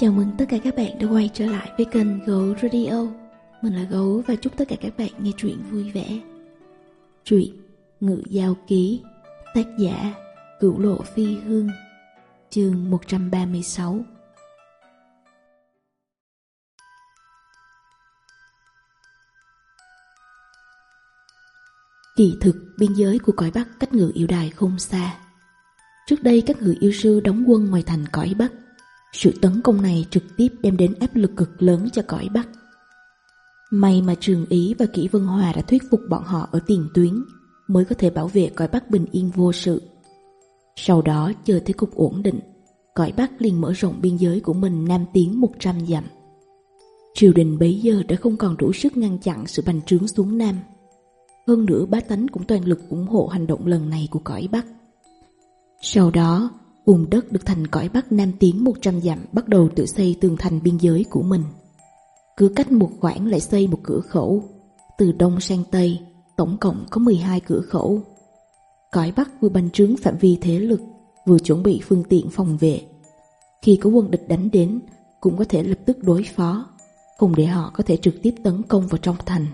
Chào mừng tất cả các bạn đã quay trở lại với kênh Gấu Radio. Mình là Gấu và chúc tất cả các bạn nghe chuyện vui vẻ. Truyện Ngự Giao Ký Tác giả Cửu Lộ Phi Hương Chương 136 Kỳ thực, biên giới của cõi Bắc cách ngự yêu đài không xa. Trước đây các ngự yêu sư đóng quân ngoài thành cõi Bắc. Sự tấn công này trực tiếp đem đến áp lực cực lớn cho cõi Bắc. May mà Trường Ý và Kỷ Vân Hòa đã thuyết phục bọn họ ở tiền tuyến mới có thể bảo vệ cõi Bắc bình yên vô sự. Sau đó chờ thế cục ổn định, cõi Bắc liền mở rộng biên giới của mình nam tiến 100 dặm. Triều đình bấy giờ đã không còn đủ sức ngăn chặn sự bành trướng xuống Nam. Hơn nữa bá tánh cũng toàn lực ủng hộ hành động lần này của cõi Bắc. Sau đó, vùng đất được thành cõi Bắc Nam tiến 100 dặm bắt đầu tự xây tường thành biên giới của mình. Cứ cách một khoảng lại xây một cửa khẩu, từ đông sang tây, tổng cộng có 12 cửa khẩu. Cõi Bắc vừa bành trướng phạm vi thế lực, vừa chuẩn bị phương tiện phòng vệ. Khi có quân địch đánh đến, cũng có thể lập tức đối phó, không để họ có thể trực tiếp tấn công vào trong thành.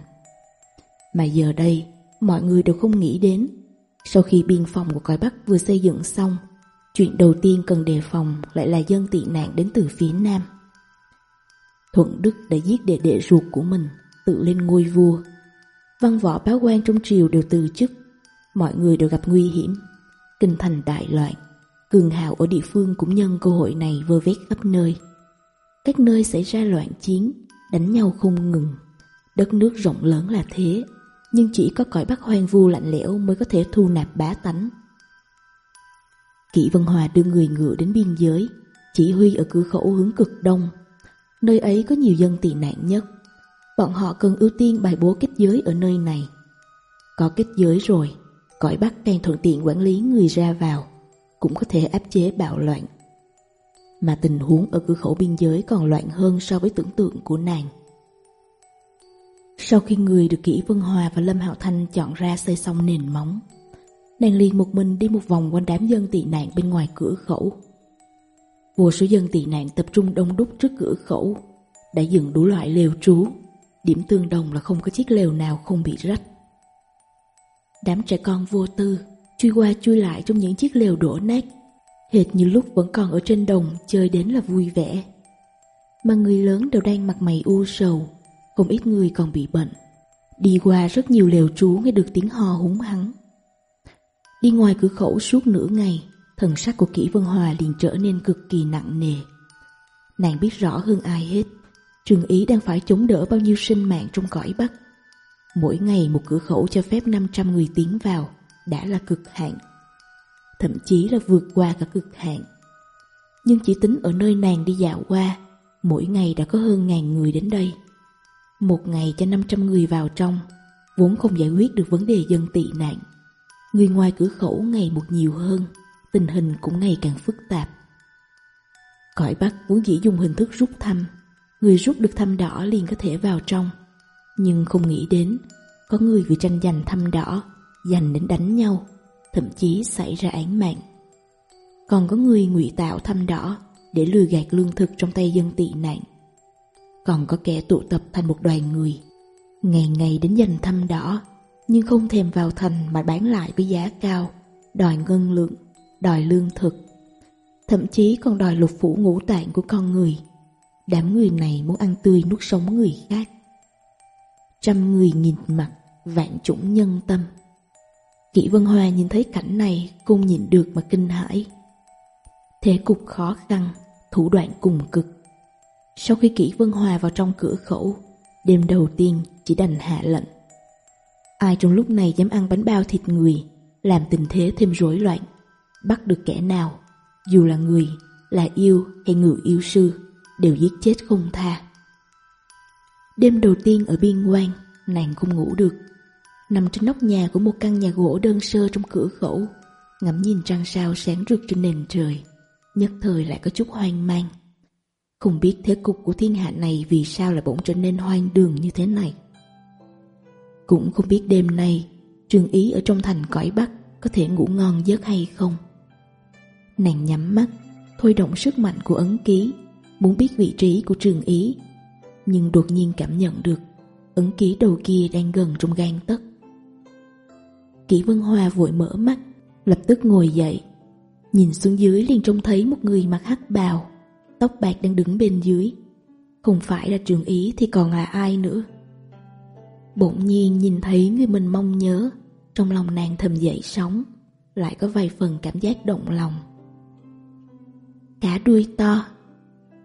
Mà giờ đây, mọi người đều không nghĩ đến. Sau khi biên phòng của cõi Bắc vừa xây dựng xong, Chuyện đầu tiên cần đề phòng lại là dân tị nạn đến từ phía Nam. Thuận Đức đã giết đệ đệ ruột của mình, tự lên ngôi vua. Văn võ báo quan trong triều đều từ chức, mọi người đều gặp nguy hiểm. Kinh thành đại loạn, cường hào ở địa phương cũng nhân cơ hội này vơ vét khắp nơi. Các nơi xảy ra loạn chiến, đánh nhau không ngừng. Đất nước rộng lớn là thế, nhưng chỉ có cõi bắc hoang vu lạnh lẽo mới có thể thu nạp bá tánh. Kỷ Vân Hòa đưa người ngựa đến biên giới, chỉ huy ở cửa khẩu hướng cực đông. Nơi ấy có nhiều dân tị nạn nhất. Bọn họ cần ưu tiên bài bố kết giới ở nơi này. Có kết giới rồi, cõi Bắc càng thuận tiện quản lý người ra vào, cũng có thể áp chế bạo loạn. Mà tình huống ở cửa khẩu biên giới còn loạn hơn so với tưởng tượng của nàng. Sau khi người được Kỷ Vân Hòa và Lâm Hạo Thanh chọn ra xây xong nền móng, Nàng liền một mình đi một vòng quanh đám dân tị nạn bên ngoài cửa khẩu. Vô số dân tị nạn tập trung đông đúc trước cửa khẩu, Đã dựng đủ loại lều trú. Điểm tương đồng là không có chiếc lều nào không bị rách. Đám trẻ con vô tư, Chui qua chui lại trong những chiếc lều đổ nát, Hệt như lúc vẫn còn ở trên đồng Chơi đến là vui vẻ. Mà người lớn đều đang mặt mày u sầu, Không ít người còn bị bệnh. Đi qua rất nhiều lều trú nghe được tiếng ho húng hắng. Đi ngoài cửa khẩu suốt nửa ngày, thần sắc của Kỷ Vân Hòa liền trở nên cực kỳ nặng nề. Nàng biết rõ hơn ai hết, trường ý đang phải chống đỡ bao nhiêu sinh mạng trong cõi Bắc. Mỗi ngày một cửa khẩu cho phép 500 người tiến vào đã là cực hạn, thậm chí là vượt qua cả cực hạn. Nhưng chỉ tính ở nơi nàng đi dạo qua, mỗi ngày đã có hơn ngàn người đến đây. Một ngày cho 500 người vào trong, vốn không giải quyết được vấn đề dân tị nạn. Người ngoài cửa khẩu ngày một nhiều hơn, tình hình cũng ngày càng phức tạp. Cõi Bắc vốn dĩ dùng hình thức rút thăm, người rút được thăm đỏ liền có thể vào trong. Nhưng không nghĩ đến, có người vì tranh giành thăm đỏ, giành đến đánh nhau, thậm chí xảy ra án mạng. Còn có người ngụy tạo thăm đỏ để lừa gạt lương thực trong tay dân tị nạn. Còn có kẻ tụ tập thành một đoàn người, ngày ngày đến giành thăm đỏ nhưng không thèm vào thành mà bán lại với giá cao, đòi ngân lượng, đòi lương thực. Thậm chí còn đòi lục phủ ngũ tạng của con người. Đám người này muốn ăn tươi nuốt sống người khác. Trăm người nhìn mặt, vạn chủng nhân tâm. Kỷ Vân Hoa nhìn thấy cảnh này cũng nhìn được mà kinh hãi. Thế cục khó khăn, thủ đoạn cùng cực. Sau khi Kỷ Vân Hòa vào trong cửa khẩu, đêm đầu tiên chỉ đành hạ lệnh Ai trong lúc này dám ăn bánh bao thịt người, làm tình thế thêm rối loạn. Bắt được kẻ nào, dù là người, là yêu hay người yêu sư, đều giết chết không tha. Đêm đầu tiên ở biên quan, nàng không ngủ được. Nằm trên nóc nhà của một căn nhà gỗ đơn sơ trong cửa khẩu, ngắm nhìn trăng sao sáng rực trên nền trời, nhất thời lại có chút hoang mang. Không biết thế cục của thiên hạ này vì sao lại bỗng trở nên hoang đường như thế này. Cũng không biết đêm nay Trương Ý ở trong thành cõi Bắc Có thể ngủ ngon giấc hay không. Nàng nhắm mắt, Thôi động sức mạnh của ấn ký, Muốn biết vị trí của Trương Ý, Nhưng đột nhiên cảm nhận được Ấn ký đầu kia đang gần trong gan tất Kỷ Vân Hoa vội mở mắt, Lập tức ngồi dậy, Nhìn xuống dưới liền trông thấy một người mặc hắc bào, Tóc bạc đang đứng bên dưới. Không phải là trường ý thì còn là ai nữa? Bỗng nhiên nhìn thấy người mình mong nhớ. Trong lòng nàng thầm dậy sóng, Lại có vài phần cảm giác động lòng. Cá đuôi to,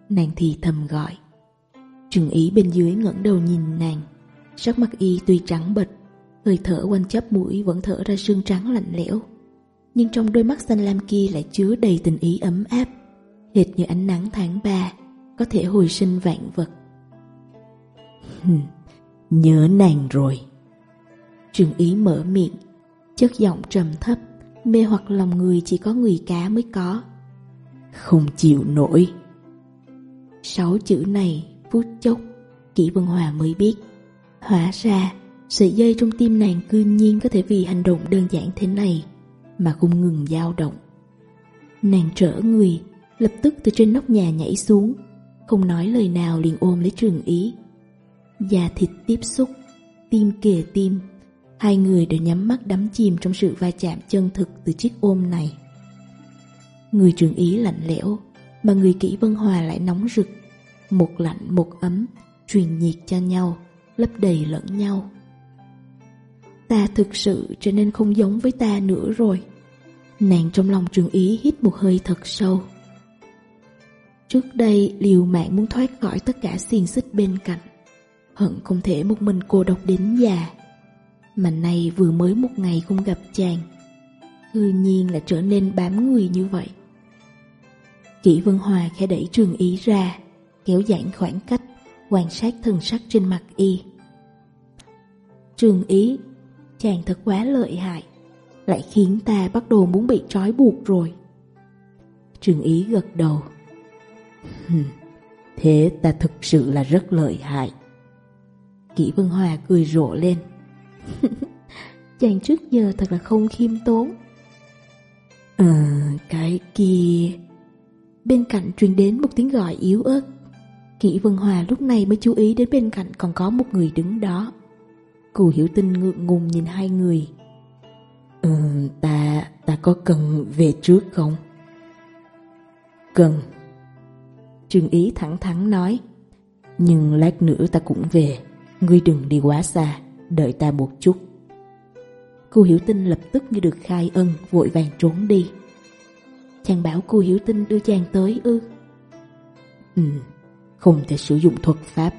Nàng thì thầm gọi. Trừng ý bên dưới ngẩng đầu nhìn nàng, Sắc mặt y tuy trắng bệch, Hơi thở quanh chấp mũi vẫn thở ra sương trắng lạnh lẽo. Nhưng trong đôi mắt xanh lam kia lại chứa đầy tình ý ấm áp, Hệt như ánh nắng tháng 3 Có thể hồi sinh vạn vật. Nhớ nàng rồi. Trương Ý mở miệng, Chất giọng trầm thấp, Mê hoặc lòng người chỉ có người cá mới có. Không chịu nổi. Sáu chữ này Phút chốc, Kỷ Vân Hòa mới biết. Hóa ra, Sợi dây trong tim nàng cư nhiên Có thể vì hành động đơn giản thế này Mà không ngừng dao động. Nàng trở người, Lập tức từ trên nóc nhà nhảy xuống, Không nói lời nào liền ôm lấy trường ý da thịt tiếp xúc, tim kề tim. Hai người đều nhắm mắt đắm chìm trong sự va chạm chân thực từ chiếc ôm này. Người trường Ý lạnh lẽo, mà người kỹ Vân Hòa lại nóng rực. Một lạnh một ấm, truyền nhiệt cho nhau, lấp đầy lẫn nhau. Ta thực sự trở nên không giống với ta nữa rồi. Nàng trong lòng trường Ý hít một hơi thật sâu. Trước đây liều mạng muốn thoát khỏi tất cả xiềng xích bên cạnh hận không thể một mình cô độc đến già. Mà nay vừa mới một ngày không gặp chàng, cư nhiên là trở nên bám người như vậy. Kỷ Vân Hòa khẽ đẩy trường ý ra, kéo giãn khoảng cách, quan sát thần sắc trên mặt y. Trường ý, chàng thật quá lợi hại, lại khiến ta bắt đầu muốn bị trói buộc rồi. Trường ý gật đầu. Thế ta thực sự là rất lợi hại. Kỷ Vân Hòa cười rộ lên. Chàng trước giờ thật là không khiêm tốn. Ờ, cái kia... Bên cạnh truyền đến một tiếng gọi yếu ớt. Kỷ Vân Hòa lúc này mới chú ý đến bên cạnh còn có một người đứng đó. Cù hiểu tinh ngượng ngùng nhìn hai người. Ừ, ta, ta có cần về trước không? Cần. Trương Ý thẳng thắn nói. Nhưng lát nữa ta cũng về. Ngươi đừng đi quá xa, đợi ta một chút. Cô Hiểu Tinh lập tức như được khai ân, vội vàng trốn đi. Chàng bảo cô Hiểu Tinh đưa chàng tới ư. Ừ, không thể sử dụng thuật pháp,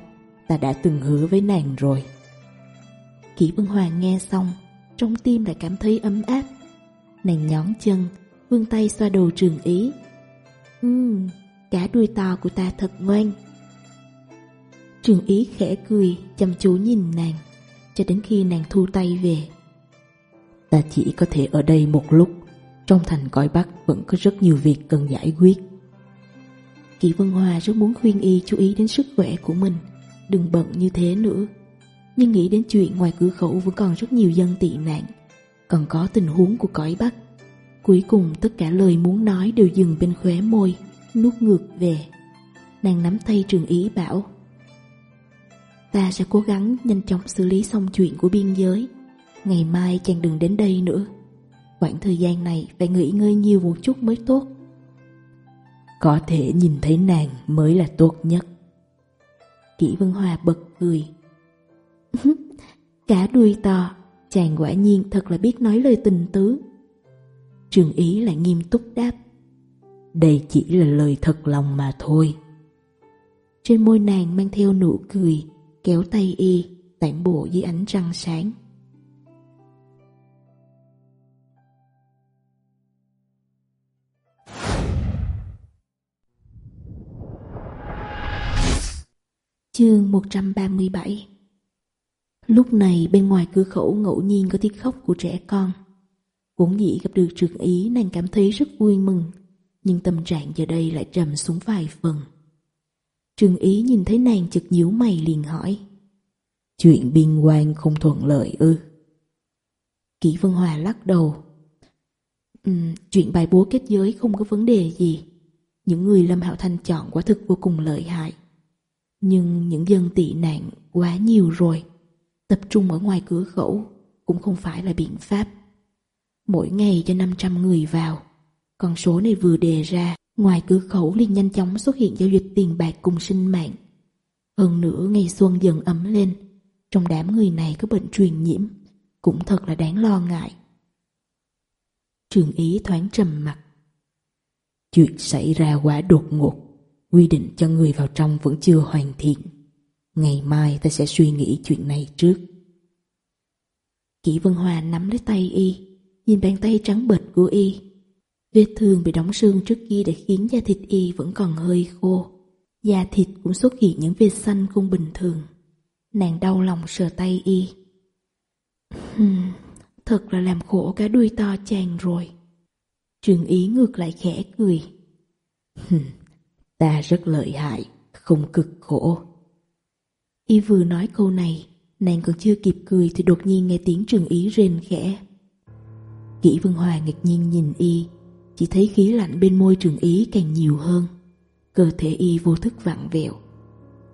ta đã từng hứa với nàng rồi. Kỷ Vân Hoàng nghe xong, trong tim đã cảm thấy ấm áp. Nàng nhón chân, vươn tay xoa đầu trường ý. Ừ, cả đuôi to của ta thật ngoan. Trường Ý khẽ cười, chăm chú nhìn nàng, cho đến khi nàng thu tay về. Ta chỉ có thể ở đây một lúc, trong thành cõi Bắc vẫn có rất nhiều việc cần giải quyết. kỳ Vân Hòa rất muốn khuyên y chú ý đến sức khỏe của mình, đừng bận như thế nữa. Nhưng nghĩ đến chuyện ngoài cửa khẩu vẫn còn rất nhiều dân tị nạn, còn có tình huống của cõi Bắc. Cuối cùng tất cả lời muốn nói đều dừng bên khóe môi, nuốt ngược về. Nàng nắm tay trường ý bảo Ta sẽ cố gắng nhanh chóng xử lý xong chuyện của biên giới. Ngày mai chàng đừng đến đây nữa. Khoảng thời gian này phải nghỉ ngơi nhiều một chút mới tốt. Có thể nhìn thấy nàng mới là tốt nhất. Kỷ Vân Hòa bật cười. cười Cả đuôi to, Chàng quả nhiên thật là biết nói lời tình tứ. Trường Ý lại nghiêm túc đáp. Đây chỉ là lời thật lòng mà thôi. Trên môi nàng mang theo nụ cười kéo tay y, tản bộ dưới ánh trăng sáng. Chương 137 Lúc này bên ngoài cửa khẩu ngẫu nhiên có tiếng khóc của trẻ con. Cũng dĩ gặp được trường ý nàng cảm thấy rất vui mừng, nhưng tâm trạng giờ đây lại trầm xuống vài phần. Trương Ý nhìn thấy nàng chực nhíu mày liền hỏi. Chuyện biên quan không thuận lợi ư? Kỷ Vân Hòa lắc đầu. Ừ, chuyện bài bố kết giới không có vấn đề gì. Những người Lâm Hạo Thanh chọn quả thực vô cùng lợi hại. Nhưng những dân tị nạn quá nhiều rồi. Tập trung ở ngoài cửa khẩu cũng không phải là biện pháp. Mỗi ngày cho 500 người vào. Con số này vừa đề ra Ngoài cửa khẩu liền nhanh chóng xuất hiện giao dịch tiền bạc cùng sinh mạng. Hơn nữa ngày xuân dần ấm lên, trong đám người này có bệnh truyền nhiễm, cũng thật là đáng lo ngại. Trường ý thoáng trầm mặt. Chuyện xảy ra quá đột ngột, quy định cho người vào trong vẫn chưa hoàn thiện. Ngày mai ta sẽ suy nghĩ chuyện này trước. Kỷ Vân Hòa nắm lấy tay y, nhìn bàn tay trắng bệt của y, Vết thương bị đóng sưng trước kia đã khiến da thịt y vẫn còn hơi khô. Da thịt cũng xuất hiện những vết xanh không bình thường. Nàng đau lòng sờ tay y. Thật là làm khổ cái đuôi to chàng rồi. Trường ý ngược lại khẽ cười. Ta rất lợi hại, không cực khổ. Y vừa nói câu này, nàng còn chưa kịp cười thì đột nhiên nghe tiếng trường ý rên khẽ. Kỷ Vân Hòa ngạc nhiên nhìn y, chỉ thấy khí lạnh bên môi trường ý càng nhiều hơn. Cơ thể y vô thức vặn vẹo.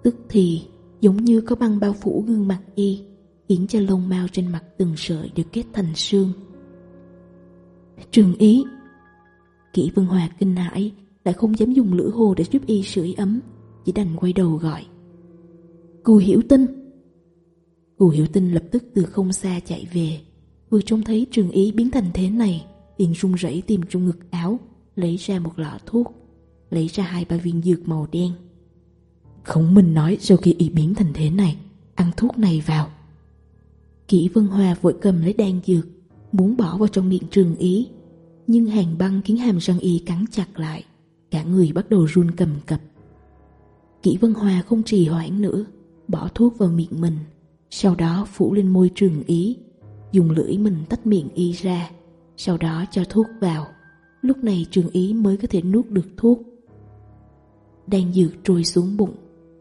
Tức thì, giống như có băng bao phủ gương mặt y, khiến cho lông mau trên mặt từng sợi được kết thành xương. Trường ý Kỷ Vân Hòa kinh hãi, lại không dám dùng lửa hồ để giúp y sưởi ấm, chỉ đành quay đầu gọi. Cù hiểu tinh Cù hiểu tinh lập tức từ không xa chạy về, vừa trông thấy trường ý biến thành thế này Viên run rẩy tìm trong ngực áo, Lấy ra một lọ thuốc, Lấy ra hai ba viên dược màu đen. Khổng Minh nói sau khi y biến thành thế này, Ăn thuốc này vào. Kỷ Vân Hòa vội cầm lấy đan dược, Muốn bỏ vào trong miệng trường ý Nhưng hàng băng khiến hàm răng y cắn chặt lại, Cả người bắt đầu run cầm cập. Kỷ Vân Hòa không trì hoãn nữa, Bỏ thuốc vào miệng mình, Sau đó phủ lên môi trường ý Dùng lưỡi mình tách miệng y ra sau đó cho thuốc vào. Lúc này trường ý mới có thể nuốt được thuốc. Đang dược trôi xuống bụng,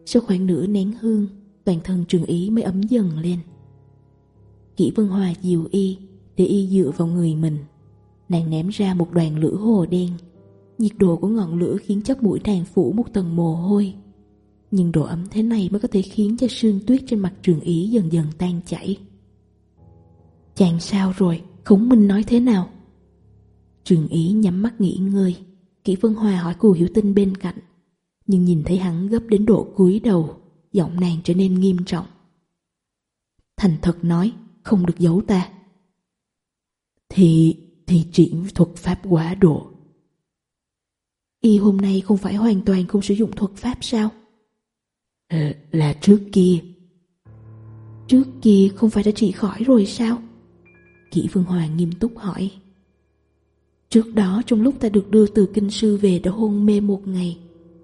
sau khoảng nửa nén hương, toàn thân trường ý mới ấm dần lên. Kỷ Vân Hòa dìu y, để y dựa vào người mình. Nàng ném ra một đoàn lửa hồ đen. Nhiệt độ của ngọn lửa khiến chóp mũi nàng phủ một tầng mồ hôi. Nhưng độ ấm thế này mới có thể khiến cho sương tuyết trên mặt trường ý dần dần tan chảy. Chàng sao rồi? Khổng Minh nói thế nào? Trường Ý nhắm mắt nghỉ ngơi, Kỷ Vân Hòa hỏi cù hiểu tinh bên cạnh. Nhưng nhìn thấy hắn gấp đến độ cúi đầu, giọng nàng trở nên nghiêm trọng. Thành thật nói, không được giấu ta. Thì, thì triển thuật pháp quá độ. Y hôm nay không phải hoàn toàn không sử dụng thuật pháp sao? Ờ, là trước kia. Trước kia không phải đã trị khỏi rồi sao? Kỷ Phương Hòa nghiêm túc hỏi Trước đó trong lúc ta được đưa từ kinh sư về đã hôn mê một ngày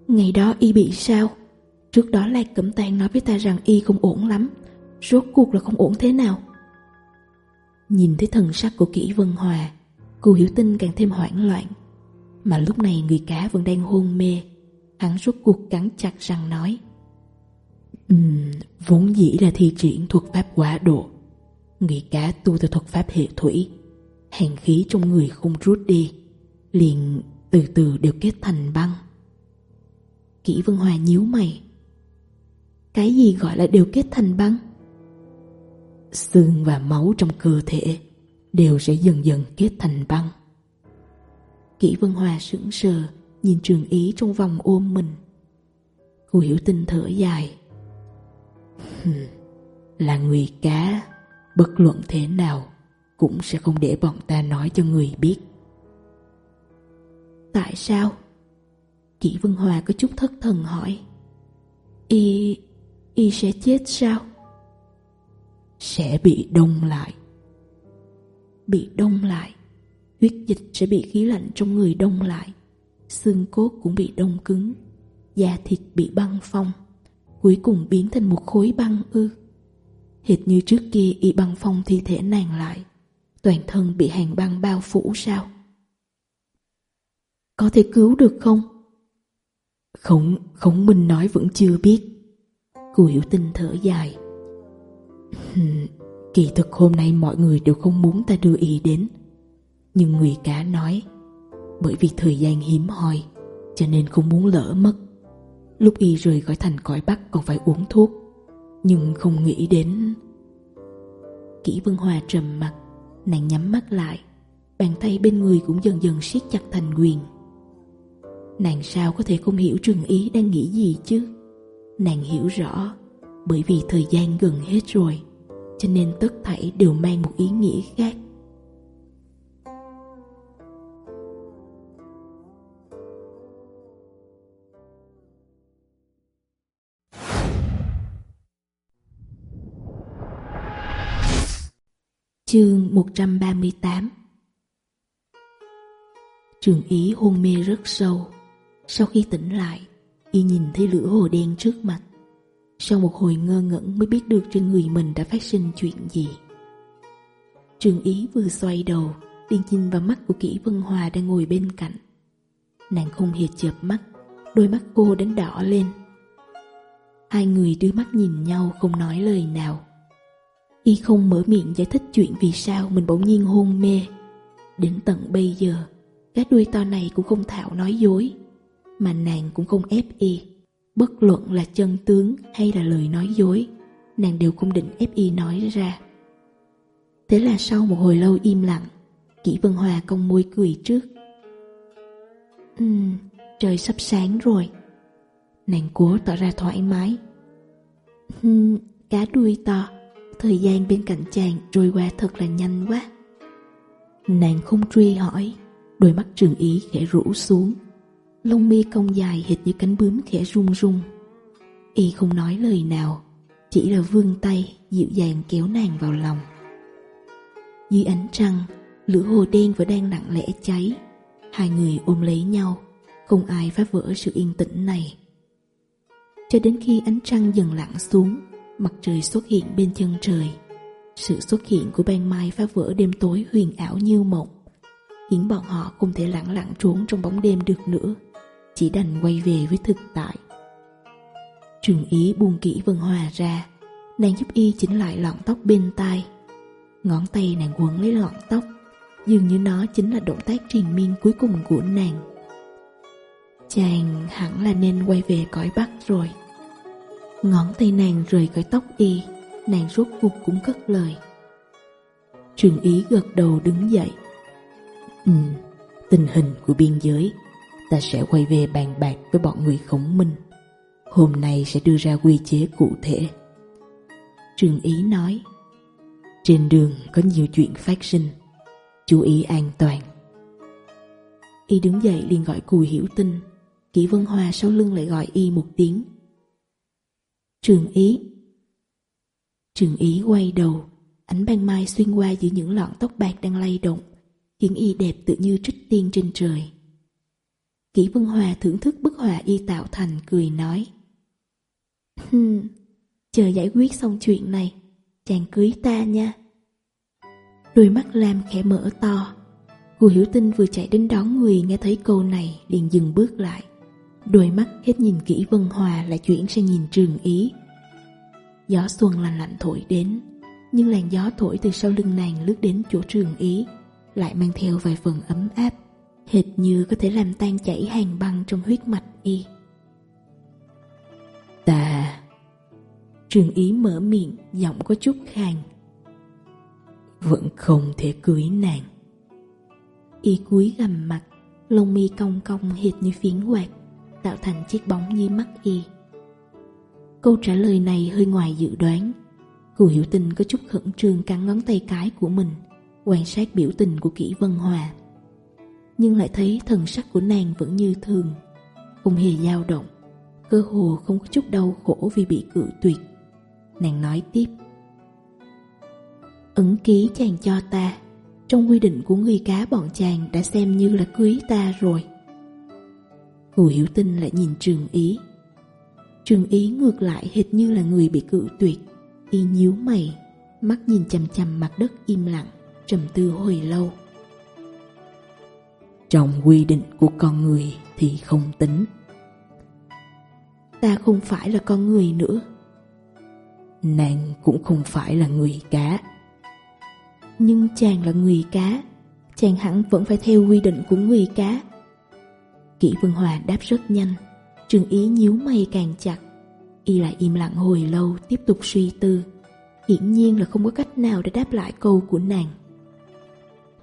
Ngày đó y bị sao? Trước đó Lạc Cẩm Tàn nói với ta rằng y không ổn lắm Rốt cuộc là không ổn thế nào? Nhìn thấy thần sắc của Kỷ Vân Hòa Cô hiểu Tinh càng thêm hoảng loạn Mà lúc này người cá vẫn đang hôn mê Hắn rốt cuộc cắn chặt răng nói um, vốn dĩ là thi triển thuật pháp quả độ Người cá tu theo thuật pháp hệ thủy Hàng khí trong người không rút đi, Liền từ từ đều kết thành băng. Kỷ Vân Hòa nhíu mày. Cái gì gọi là đều kết thành băng? Xương và máu trong cơ thể Đều sẽ dần dần kết thành băng. Kỷ Vân Hòa sững sờ, Nhìn trường ý trong vòng ôm mình. Cô hiểu tinh thở dài. Là người cá bất luận thế nào, cũng sẽ không để bọn ta nói cho người biết. Tại sao? Kỷ Vân Hòa có chút thất thần hỏi. Y... Y sẽ chết sao? Sẽ bị đông lại. Bị đông lại. Huyết dịch sẽ bị khí lạnh trong người đông lại. Xương cốt cũng bị đông cứng. Da thịt bị băng phong. Cuối cùng biến thành một khối băng ư. Hệt như trước kia y băng phong thi thể nàng lại. Toàn thân bị hàng băng bao phủ sao? Có thể cứu được không? Khổng, khổng minh nói vẫn chưa biết. Cù hiểu tinh thở dài. Kỳ thực hôm nay mọi người đều không muốn ta đưa y đến. Nhưng người cá nói Bởi vì thời gian hiếm hoi Cho nên không muốn lỡ mất. Lúc y rời khỏi thành cõi Bắc còn phải uống thuốc nhưng không nghĩ đến. Kỷ vân hòa trầm mặt, nàng nhắm mắt lại. Bàn tay bên người cũng dần dần siết chặt thành quyền. Nàng sao có thể không hiểu trường ý đang nghĩ gì chứ? Nàng hiểu rõ, bởi vì thời gian gần hết rồi, cho nên tất thảy đều mang một ý nghĩa khác. Chương 138 Trường Ý hôn mê rất sâu. Sau khi tỉnh lại, y nhìn thấy lửa hồ đen trước mặt. Sau một hồi ngơ ngẩn mới biết được trên người mình đã phát sinh chuyện gì. Trường Ý vừa xoay đầu, đi nhìn vào mắt của Kỷ Vân Hòa đang ngồi bên cạnh. Nàng không hề chợp mắt, đôi mắt cô đến đỏ lên. Hai người đưa mắt nhìn nhau không nói lời nào. Y không mở miệng giải thích chuyện vì sao mình bỗng nhiên hôn mê. Đến tận bây giờ, cái đuôi to này cũng không thạo nói dối, mà nàng cũng không ép Y. Bất luận là chân tướng hay là lời nói dối, nàng đều không định ép Y nói ra. Thế là sau một hồi lâu im lặng, Kỷ Vân Hòa cong môi cười trước. Ừm, trời sắp sáng rồi. Nàng cố tỏ ra thoải mái. Hừm, cá đuôi to Thời gian bên cạnh chàng trôi qua thật là nhanh quá. Nàng không truy hỏi, Đôi mắt trường ý khẽ rũ xuống. Lông mi cong dài hệt như cánh bướm khẽ rung rung Y không nói lời nào, Chỉ là vươn tay dịu dàng kéo nàng vào lòng. Dưới ánh trăng, Lửa hồ đen vẫn đang nặng lẽ cháy. Hai người ôm lấy nhau, Không ai phá vỡ sự yên tĩnh này. Cho đến khi ánh trăng dần lặng xuống mặt trời xuất hiện bên chân trời. Sự xuất hiện của ban mai phá vỡ đêm tối huyền ảo như mộng, khiến bọn họ không thể lặng lặng trốn trong bóng đêm được nữa, chỉ đành quay về với thực tại. Trường ý buông kỹ Vân Hòa ra, nàng giúp y chỉnh lại lọn tóc bên tai. Ngón tay nàng quấn lấy lọn tóc, dường như nó chính là động tác triền miên cuối cùng của nàng. Chàng hẳn là nên quay về cõi Bắc rồi. Ngón tay nàng rời cái tóc y, nàng rốt cuộc cũng cất lời. Trường ý gật đầu đứng dậy. Ừ, tình hình của biên giới, ta sẽ quay về bàn bạc với bọn người khổng minh. Hôm nay sẽ đưa ra quy chế cụ thể. Trường ý nói, trên đường có nhiều chuyện phát sinh, chú ý an toàn. Y đứng dậy liền gọi Cùi Hiểu Tinh, Kỷ Vân Hoa sau lưng lại gọi Y một tiếng Trường Ý Trường Ý quay đầu, ánh ban mai xuyên qua giữa những lọn tóc bạc đang lay động, khiến y đẹp tự như trích tiên trên trời. Kỷ Vân Hòa thưởng thức bức họa y tạo thành cười nói Hừm, chờ giải quyết xong chuyện này, chàng cưới ta nha. Đôi mắt Lam khẽ mở to, Cô Hiểu Tinh vừa chạy đến đón người nghe thấy câu này liền dừng bước lại. Đôi mắt hết nhìn kỹ Vân Hòa lại chuyển sang nhìn Trường Ý. Gió xuân lành lạnh thổi đến, nhưng làn gió thổi từ sau lưng nàng lướt đến chỗ Trường Ý, lại mang theo vài phần ấm áp, hệt như có thể làm tan chảy hàng băng trong huyết mạch y. tà. Trường Ý mở miệng, giọng có chút khàn. Vẫn không thể cưới nàng. Y cúi gầm mặt, lông mi cong cong hệt như phiến quạt tạo thành chiếc bóng như mắt y. Câu trả lời này hơi ngoài dự đoán. Cù Hiểu Tình có chút khẩn trương cắn ngón tay cái của mình, quan sát biểu tình của kỹ Vân Hòa. Nhưng lại thấy thần sắc của nàng vẫn như thường, không hề dao động, cơ hồ không có chút đau khổ vì bị cự tuyệt. Nàng nói tiếp. Ẩn ký chàng cho ta, trong quy định của người cá bọn chàng đã xem như là cưới ta rồi. Hồ Hiểu Tinh lại nhìn Trường Ý. Trường Ý ngược lại hệt như là người bị cự tuyệt, y nhíu mày, mắt nhìn chằm chằm mặt đất im lặng, trầm tư hồi lâu. Trong quy định của con người thì không tính. Ta không phải là con người nữa. Nàng cũng không phải là người cá. Nhưng chàng là người cá, chàng hẳn vẫn phải theo quy định của người cá Kỷ Vân Hòa đáp rất nhanh. Trương Ý nhíu mày càng chặt. Y lại im lặng hồi lâu, tiếp tục suy tư. Hiển nhiên là không có cách nào để đáp lại câu của nàng.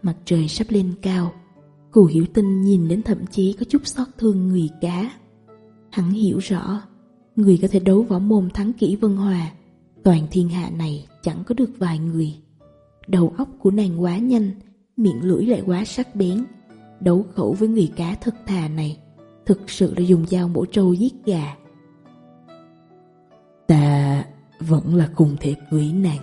Mặt trời sắp lên cao, Cù hiểu tinh nhìn đến thậm chí có chút xót thương người cá. Hắn hiểu rõ, Người có thể đấu võ mồm thắng kỹ vân hòa Toàn thiên hạ này chẳng có được vài người. Đầu óc của nàng quá nhanh, Miệng lưỡi lại quá sắc bén. Đấu khẩu với người cá thật thà này, Thực sự là dùng dao mổ trâu giết gà. Ta vẫn là cùng thể cưới nàng.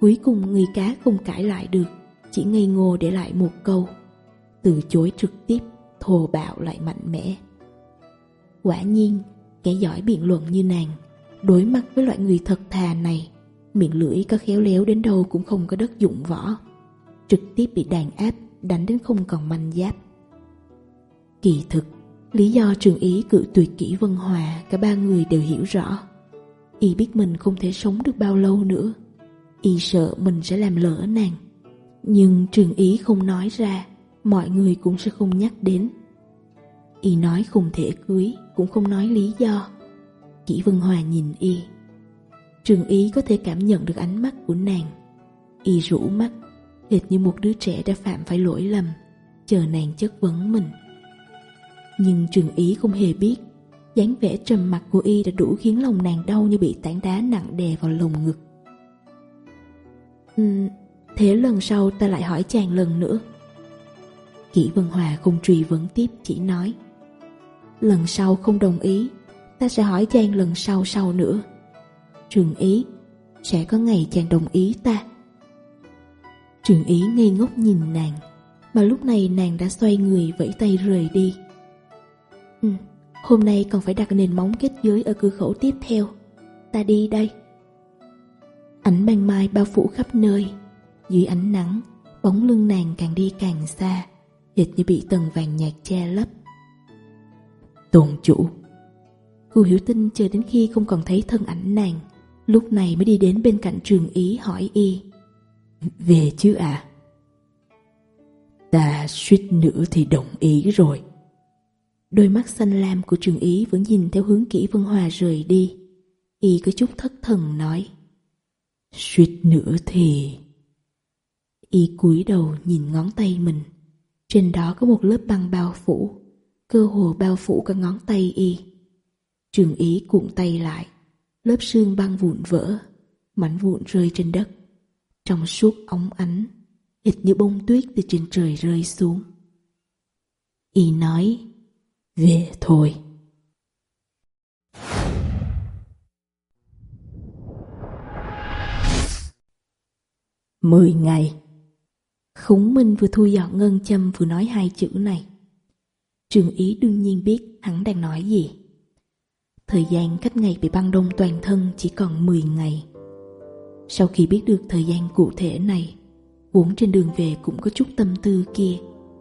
Cuối cùng người cá không cãi lại được, Chỉ ngây ngô để lại một câu. Từ chối trực tiếp, Thô bạo lại mạnh mẽ. Quả nhiên Kẻ giỏi biện luận như nàng, Đối mặt với loại người thật thà này, Miệng lưỡi có khéo léo đến đâu Cũng không có đất dụng võ. Trực tiếp bị đàn áp đánh đến không còn manh giáp. Kỳ thực, lý do trường ý cự tuyệt kỹ vân hòa cả ba người đều hiểu rõ. Y biết mình không thể sống được bao lâu nữa. Y sợ mình sẽ làm lỡ nàng. Nhưng trường ý không nói ra, mọi người cũng sẽ không nhắc đến. Y nói không thể cưới, cũng không nói lý do. Kỷ Vân Hòa nhìn Y. Trường ý có thể cảm nhận được ánh mắt của nàng. Y rủ mắt hệt như một đứa trẻ đã phạm phải lỗi lầm, chờ nàng chất vấn mình. Nhưng trường ý không hề biết, dáng vẻ trầm mặc của y đã đủ khiến lòng nàng đau như bị tảng đá nặng đè vào lồng ngực. Uhm, thế lần sau ta lại hỏi chàng lần nữa. Kỷ Vân Hòa không truy vấn tiếp chỉ nói Lần sau không đồng ý Ta sẽ hỏi chàng lần sau sau nữa Trường ý Sẽ có ngày chàng đồng ý ta Trường ý ngây ngốc nhìn nàng. Mà lúc này nàng đã xoay người vẫy tay rời đi. Ừ, hôm nay còn phải đặt nền móng kết giới ở cửa khẩu tiếp theo. Ta đi đây. Ánh ban mai bao phủ khắp nơi. Dưới ánh nắng, bóng lưng nàng càng đi càng xa Dịch như bị tầng vàng nhạt che lấp. Tôn chủ. Cô hiểu tin chờ đến khi không còn thấy thân ảnh nàng Lúc này mới đi đến bên cạnh trường ý hỏi y. Về chứ ạ. À? Ta suýt nữa thì đồng ý rồi. Đôi mắt xanh lam của trường Ý vẫn nhìn theo hướng kỹ Vân Hòa rời đi. Y có chút thất thần nói. Suýt nữa thì... Y cúi đầu nhìn ngón tay mình. Trên đó có một lớp băng bao phủ, cơ hồ bao phủ cả ngón tay Y. Trường Ý cuộn tay lại, lớp xương băng vụn vỡ, mảnh vụn rơi trên đất trong suốt óng ánh, hệt như bông tuyết từ trên trời rơi xuống. Y nói, về thôi. Mười ngày Khổng Minh vừa thu dọn ngân châm vừa nói hai chữ này. Trường Ý đương nhiên biết hắn đang nói gì. Thời gian cách ngày bị băng đông toàn thân chỉ còn 10 ngày. Sau khi biết được thời gian cụ thể này, vốn trên đường về cũng có chút tâm tư kia,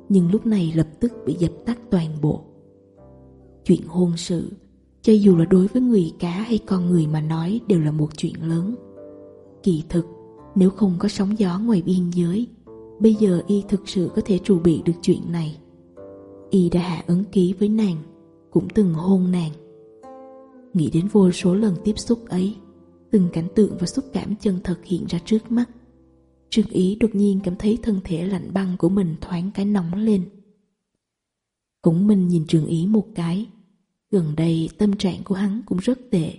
nhưng lúc này lập tức bị dập tắt toàn bộ. Chuyện hôn sự, cho dù là đối với người cá hay con người mà nói đều là một chuyện lớn. Kỳ thực, nếu không có sóng gió ngoài biên giới, bây giờ y thực sự có thể trù bị được chuyện này. Y đã hạ ấn ký với nàng, cũng từng hôn nàng. Nghĩ đến vô số lần tiếp xúc ấy, từng cảnh tượng và xúc cảm chân thật hiện ra trước mắt. Trương Ý đột nhiên cảm thấy thân thể lạnh băng của mình thoáng cái nóng lên. Cũng Minh nhìn Trương Ý một cái. Gần đây tâm trạng của hắn cũng rất tệ,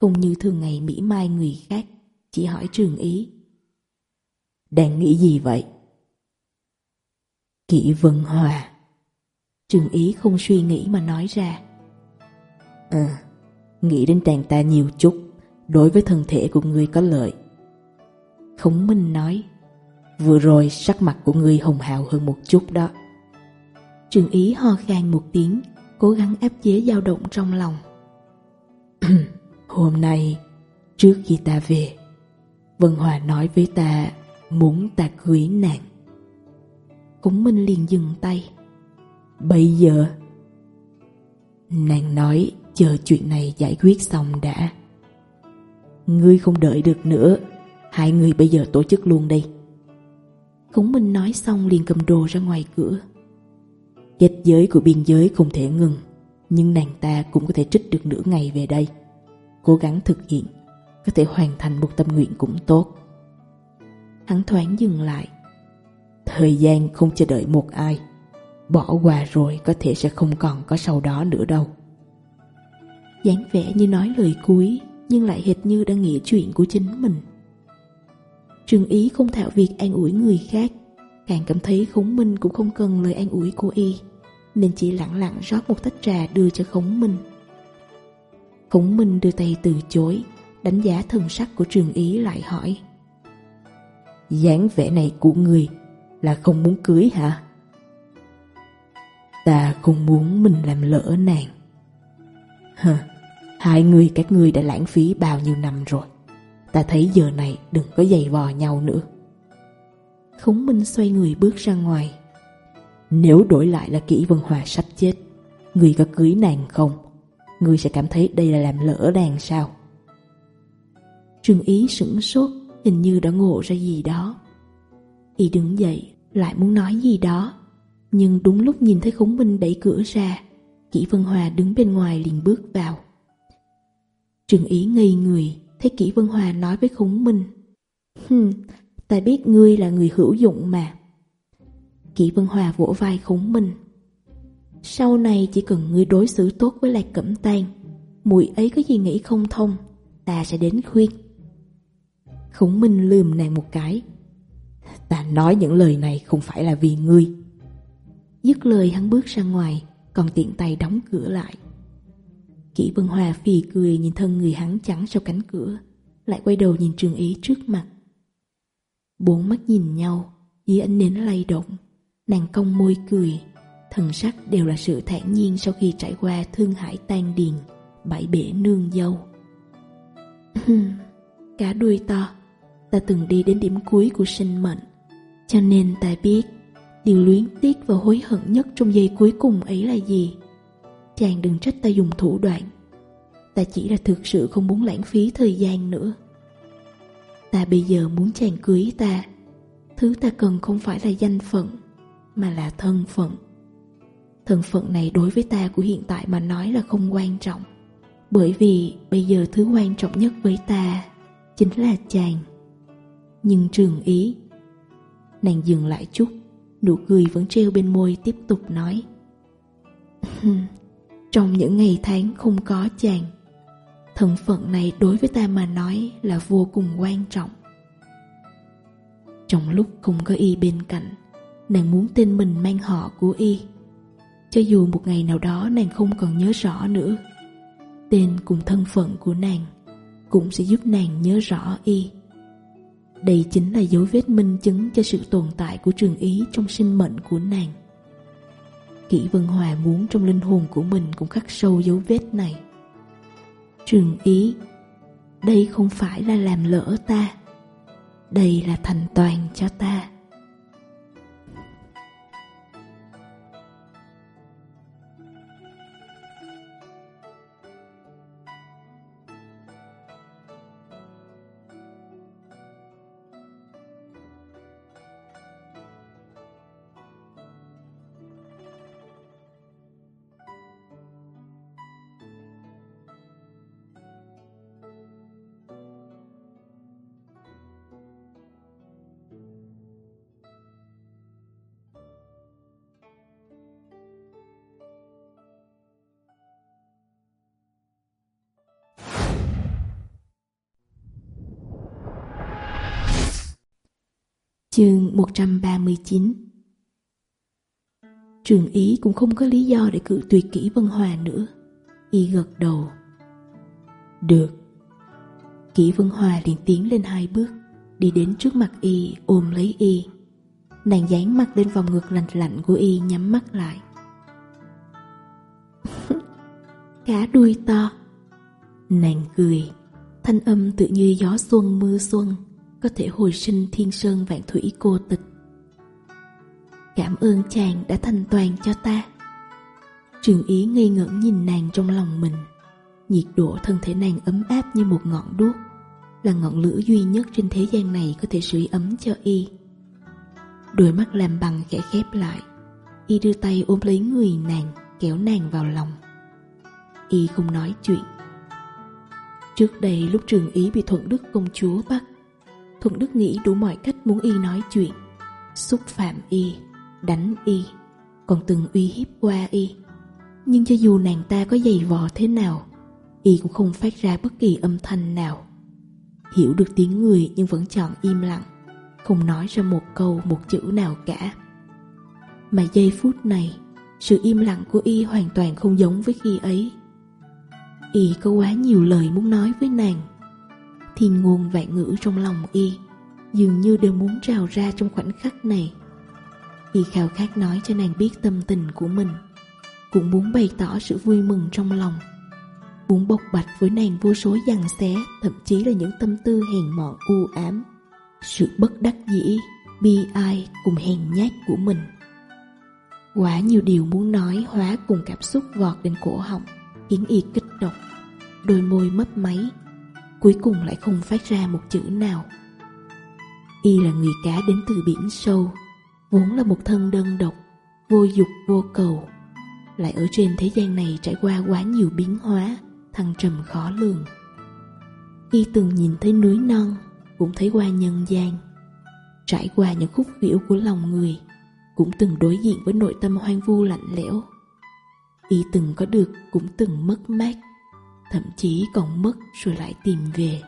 không như thường ngày mỉ mai người khác, chỉ hỏi Trương Ý. Đang nghĩ gì vậy? Kỷ Vân Hòa Trương Ý không suy nghĩ mà nói ra. À, nghĩ đến nàng ta nhiều chút đối với thân thể của ngươi có lợi. Khổng Minh nói, vừa rồi sắc mặt của ngươi hồng hào hơn một chút đó. Trường Ý ho khan một tiếng, cố gắng áp chế dao động trong lòng. Hôm nay, trước khi ta về, Vân Hòa nói với ta muốn ta cưới nàng. Cũng Minh liền dừng tay. Bây giờ, nàng nói chờ chuyện này giải quyết xong đã. Ngươi không đợi được nữa. Hai người bây giờ tổ chức luôn đây. Khổng Minh nói xong liền cầm đồ ra ngoài cửa. Kết giới của biên giới không thể ngừng, Nhưng nàng ta cũng có thể trích được nửa ngày về đây. Cố gắng thực hiện, Có thể hoàn thành một tâm nguyện cũng tốt. Hắn thoáng dừng lại. Thời gian không chờ đợi một ai. Bỏ qua rồi có thể sẽ không còn có sau đó nữa đâu. Dáng vẻ như nói lời cuối nhưng lại hệt như đang nghĩ chuyện của chính mình. Trường Ý không thạo việc an ủi người khác, càng cảm thấy khống minh cũng không cần lời an ủi của y, nên chỉ lặng lặng rót một tách trà đưa cho khống minh. Khổng Minh đưa tay từ chối, đánh giá thần sắc của Trường Ý lại hỏi. dáng vẻ này của người là không muốn cưới hả? Ta không muốn mình làm lỡ nàng. Hờ, hai người các ngươi đã lãng phí bao nhiêu năm rồi. Ta thấy giờ này đừng có giày vò nhau nữa. Khống Minh xoay người bước ra ngoài. Nếu đổi lại là kỹ Vân Hòa sắp chết, Người có cưới nàng không? Người sẽ cảm thấy đây là làm lỡ nàng sao? Trương Ý sửng sốt, Hình như đã ngộ ra gì đó. Y đứng dậy, Lại muốn nói gì đó. Nhưng đúng lúc nhìn thấy Khống Minh đẩy cửa ra Kỷ Vân Hòa đứng bên ngoài liền bước vào. Trường ý ngây người, thấy Kỷ Vân Hòa nói với Khống Minh. Hừm, ta biết ngươi là người hữu dụng mà. Kỷ Vân Hòa vỗ vai Khống Minh. Sau này chỉ cần ngươi đối xử tốt với Lạc Cẩm tan mùi ấy có gì nghĩ không thông, ta sẽ đến khuyên. Khổng Minh lườm nàng một cái. Ta nói những lời này không phải là vì ngươi. Dứt lời hắn bước ra ngoài, còn tiện tay đóng cửa lại. Kỷ Vân Hòa phì cười nhìn thân người hắn trắng sau cánh cửa, lại quay đầu nhìn trường ý trước mặt. Bốn mắt nhìn nhau, dưới ánh nến lay động, nàng cong môi cười, thần sắc đều là sự thản nhiên sau khi trải qua thương hải tan điền, bãi bể nương dâu. Cả đuôi to, ta từng đi đến điểm cuối của sinh mệnh, cho nên ta biết điều luyến tiếc và hối hận nhất trong giây cuối cùng ấy là gì. Chàng đừng trách ta dùng thủ đoạn. Ta chỉ là thực sự không muốn lãng phí thời gian nữa. Ta bây giờ muốn chàng cưới ta. Thứ ta cần không phải là danh phận, Mà là thân phận. Thân phận này đối với ta của hiện tại mà nói là không quan trọng. Bởi vì bây giờ thứ quan trọng nhất với ta Chính là chàng. Nhưng trường ý, Nàng dừng lại chút, Nụ cười vẫn treo bên môi tiếp tục nói. trong những ngày tháng không có chàng, thân phận này đối với ta mà nói là vô cùng quan trọng. Trong lúc không có y bên cạnh, nàng muốn tên mình mang họ của y. Cho dù một ngày nào đó nàng không còn nhớ rõ nữa, tên cùng thân phận của nàng cũng sẽ giúp nàng nhớ rõ y. Đây chính là dấu vết minh chứng cho sự tồn tại của trường ý trong sinh mệnh của nàng. Kỷ Vân Hòa muốn trong linh hồn của mình cũng khắc sâu dấu vết này. Trường ý, đây không phải là làm lỡ ta, đây là thành toàn cho ta. Chương 139 Trường Ý cũng không có lý do để cự tuyệt kỹ Vân Hòa nữa. Y gật đầu. Được. Kỷ Vân Hòa liền tiến lên hai bước, đi đến trước mặt Y ôm lấy Y. Nàng dán mặt lên vòng ngực lạnh lạnh của Y nhắm mắt lại. Cá đuôi to. Nàng cười, thanh âm tự như gió xuân mưa xuân có thể hồi sinh thiên sơn vạn thủy cô tịch. Cảm ơn chàng đã thanh toàn cho ta. Trường ý ngây ngẩn nhìn nàng trong lòng mình. Nhiệt độ thân thể nàng ấm áp như một ngọn đuốc, là ngọn lửa duy nhất trên thế gian này có thể sưởi ấm cho y. Đôi mắt làm bằng khẽ khép lại, y đưa tay ôm lấy người nàng, kéo nàng vào lòng. Y không nói chuyện. Trước đây lúc trường ý bị thuận đức công chúa bắt Thuận Đức nghĩ đủ mọi cách muốn y nói chuyện. Xúc phạm y, Đánh y, Còn từng uy hiếp qua y. Nhưng cho dù nàng ta có dày vò thế nào, Y cũng không phát ra bất kỳ âm thanh nào. Hiểu được tiếng người nhưng vẫn chọn im lặng, Không nói ra một câu, một chữ nào cả. Mà giây phút này, Sự im lặng của y hoàn toàn không giống với khi ấy. Y có quá nhiều lời muốn nói với nàng thiên nguồn vạn ngữ trong lòng y dường như đều muốn trào ra trong khoảnh khắc này. Y khao khát nói cho nàng biết tâm tình của mình, cũng muốn bày tỏ sự vui mừng trong lòng, muốn bộc bạch với nàng vô số dằn xé, thậm chí là những tâm tư hèn mọn, u ám, sự bất đắc dĩ, bi ai cùng hèn nhát của mình. Quả nhiều điều muốn nói hóa cùng cảm xúc vọt đến cổ họng, khiến y kích động, đôi môi mấp máy cuối cùng lại không phát ra một chữ nào. Y là người cá đến từ biển sâu, vốn là một thân đơn độc, vô dục vô cầu, lại ở trên thế gian này trải qua quá nhiều biến hóa, thăng trầm khó lường. Y từng nhìn thấy núi non, cũng thấy qua nhân gian, trải qua những khúc gỉu của lòng người, cũng từng đối diện với nội tâm hoang vu lạnh lẽo. Y từng có được cũng từng mất mát, thậm chí còn mất rồi lại tìm về.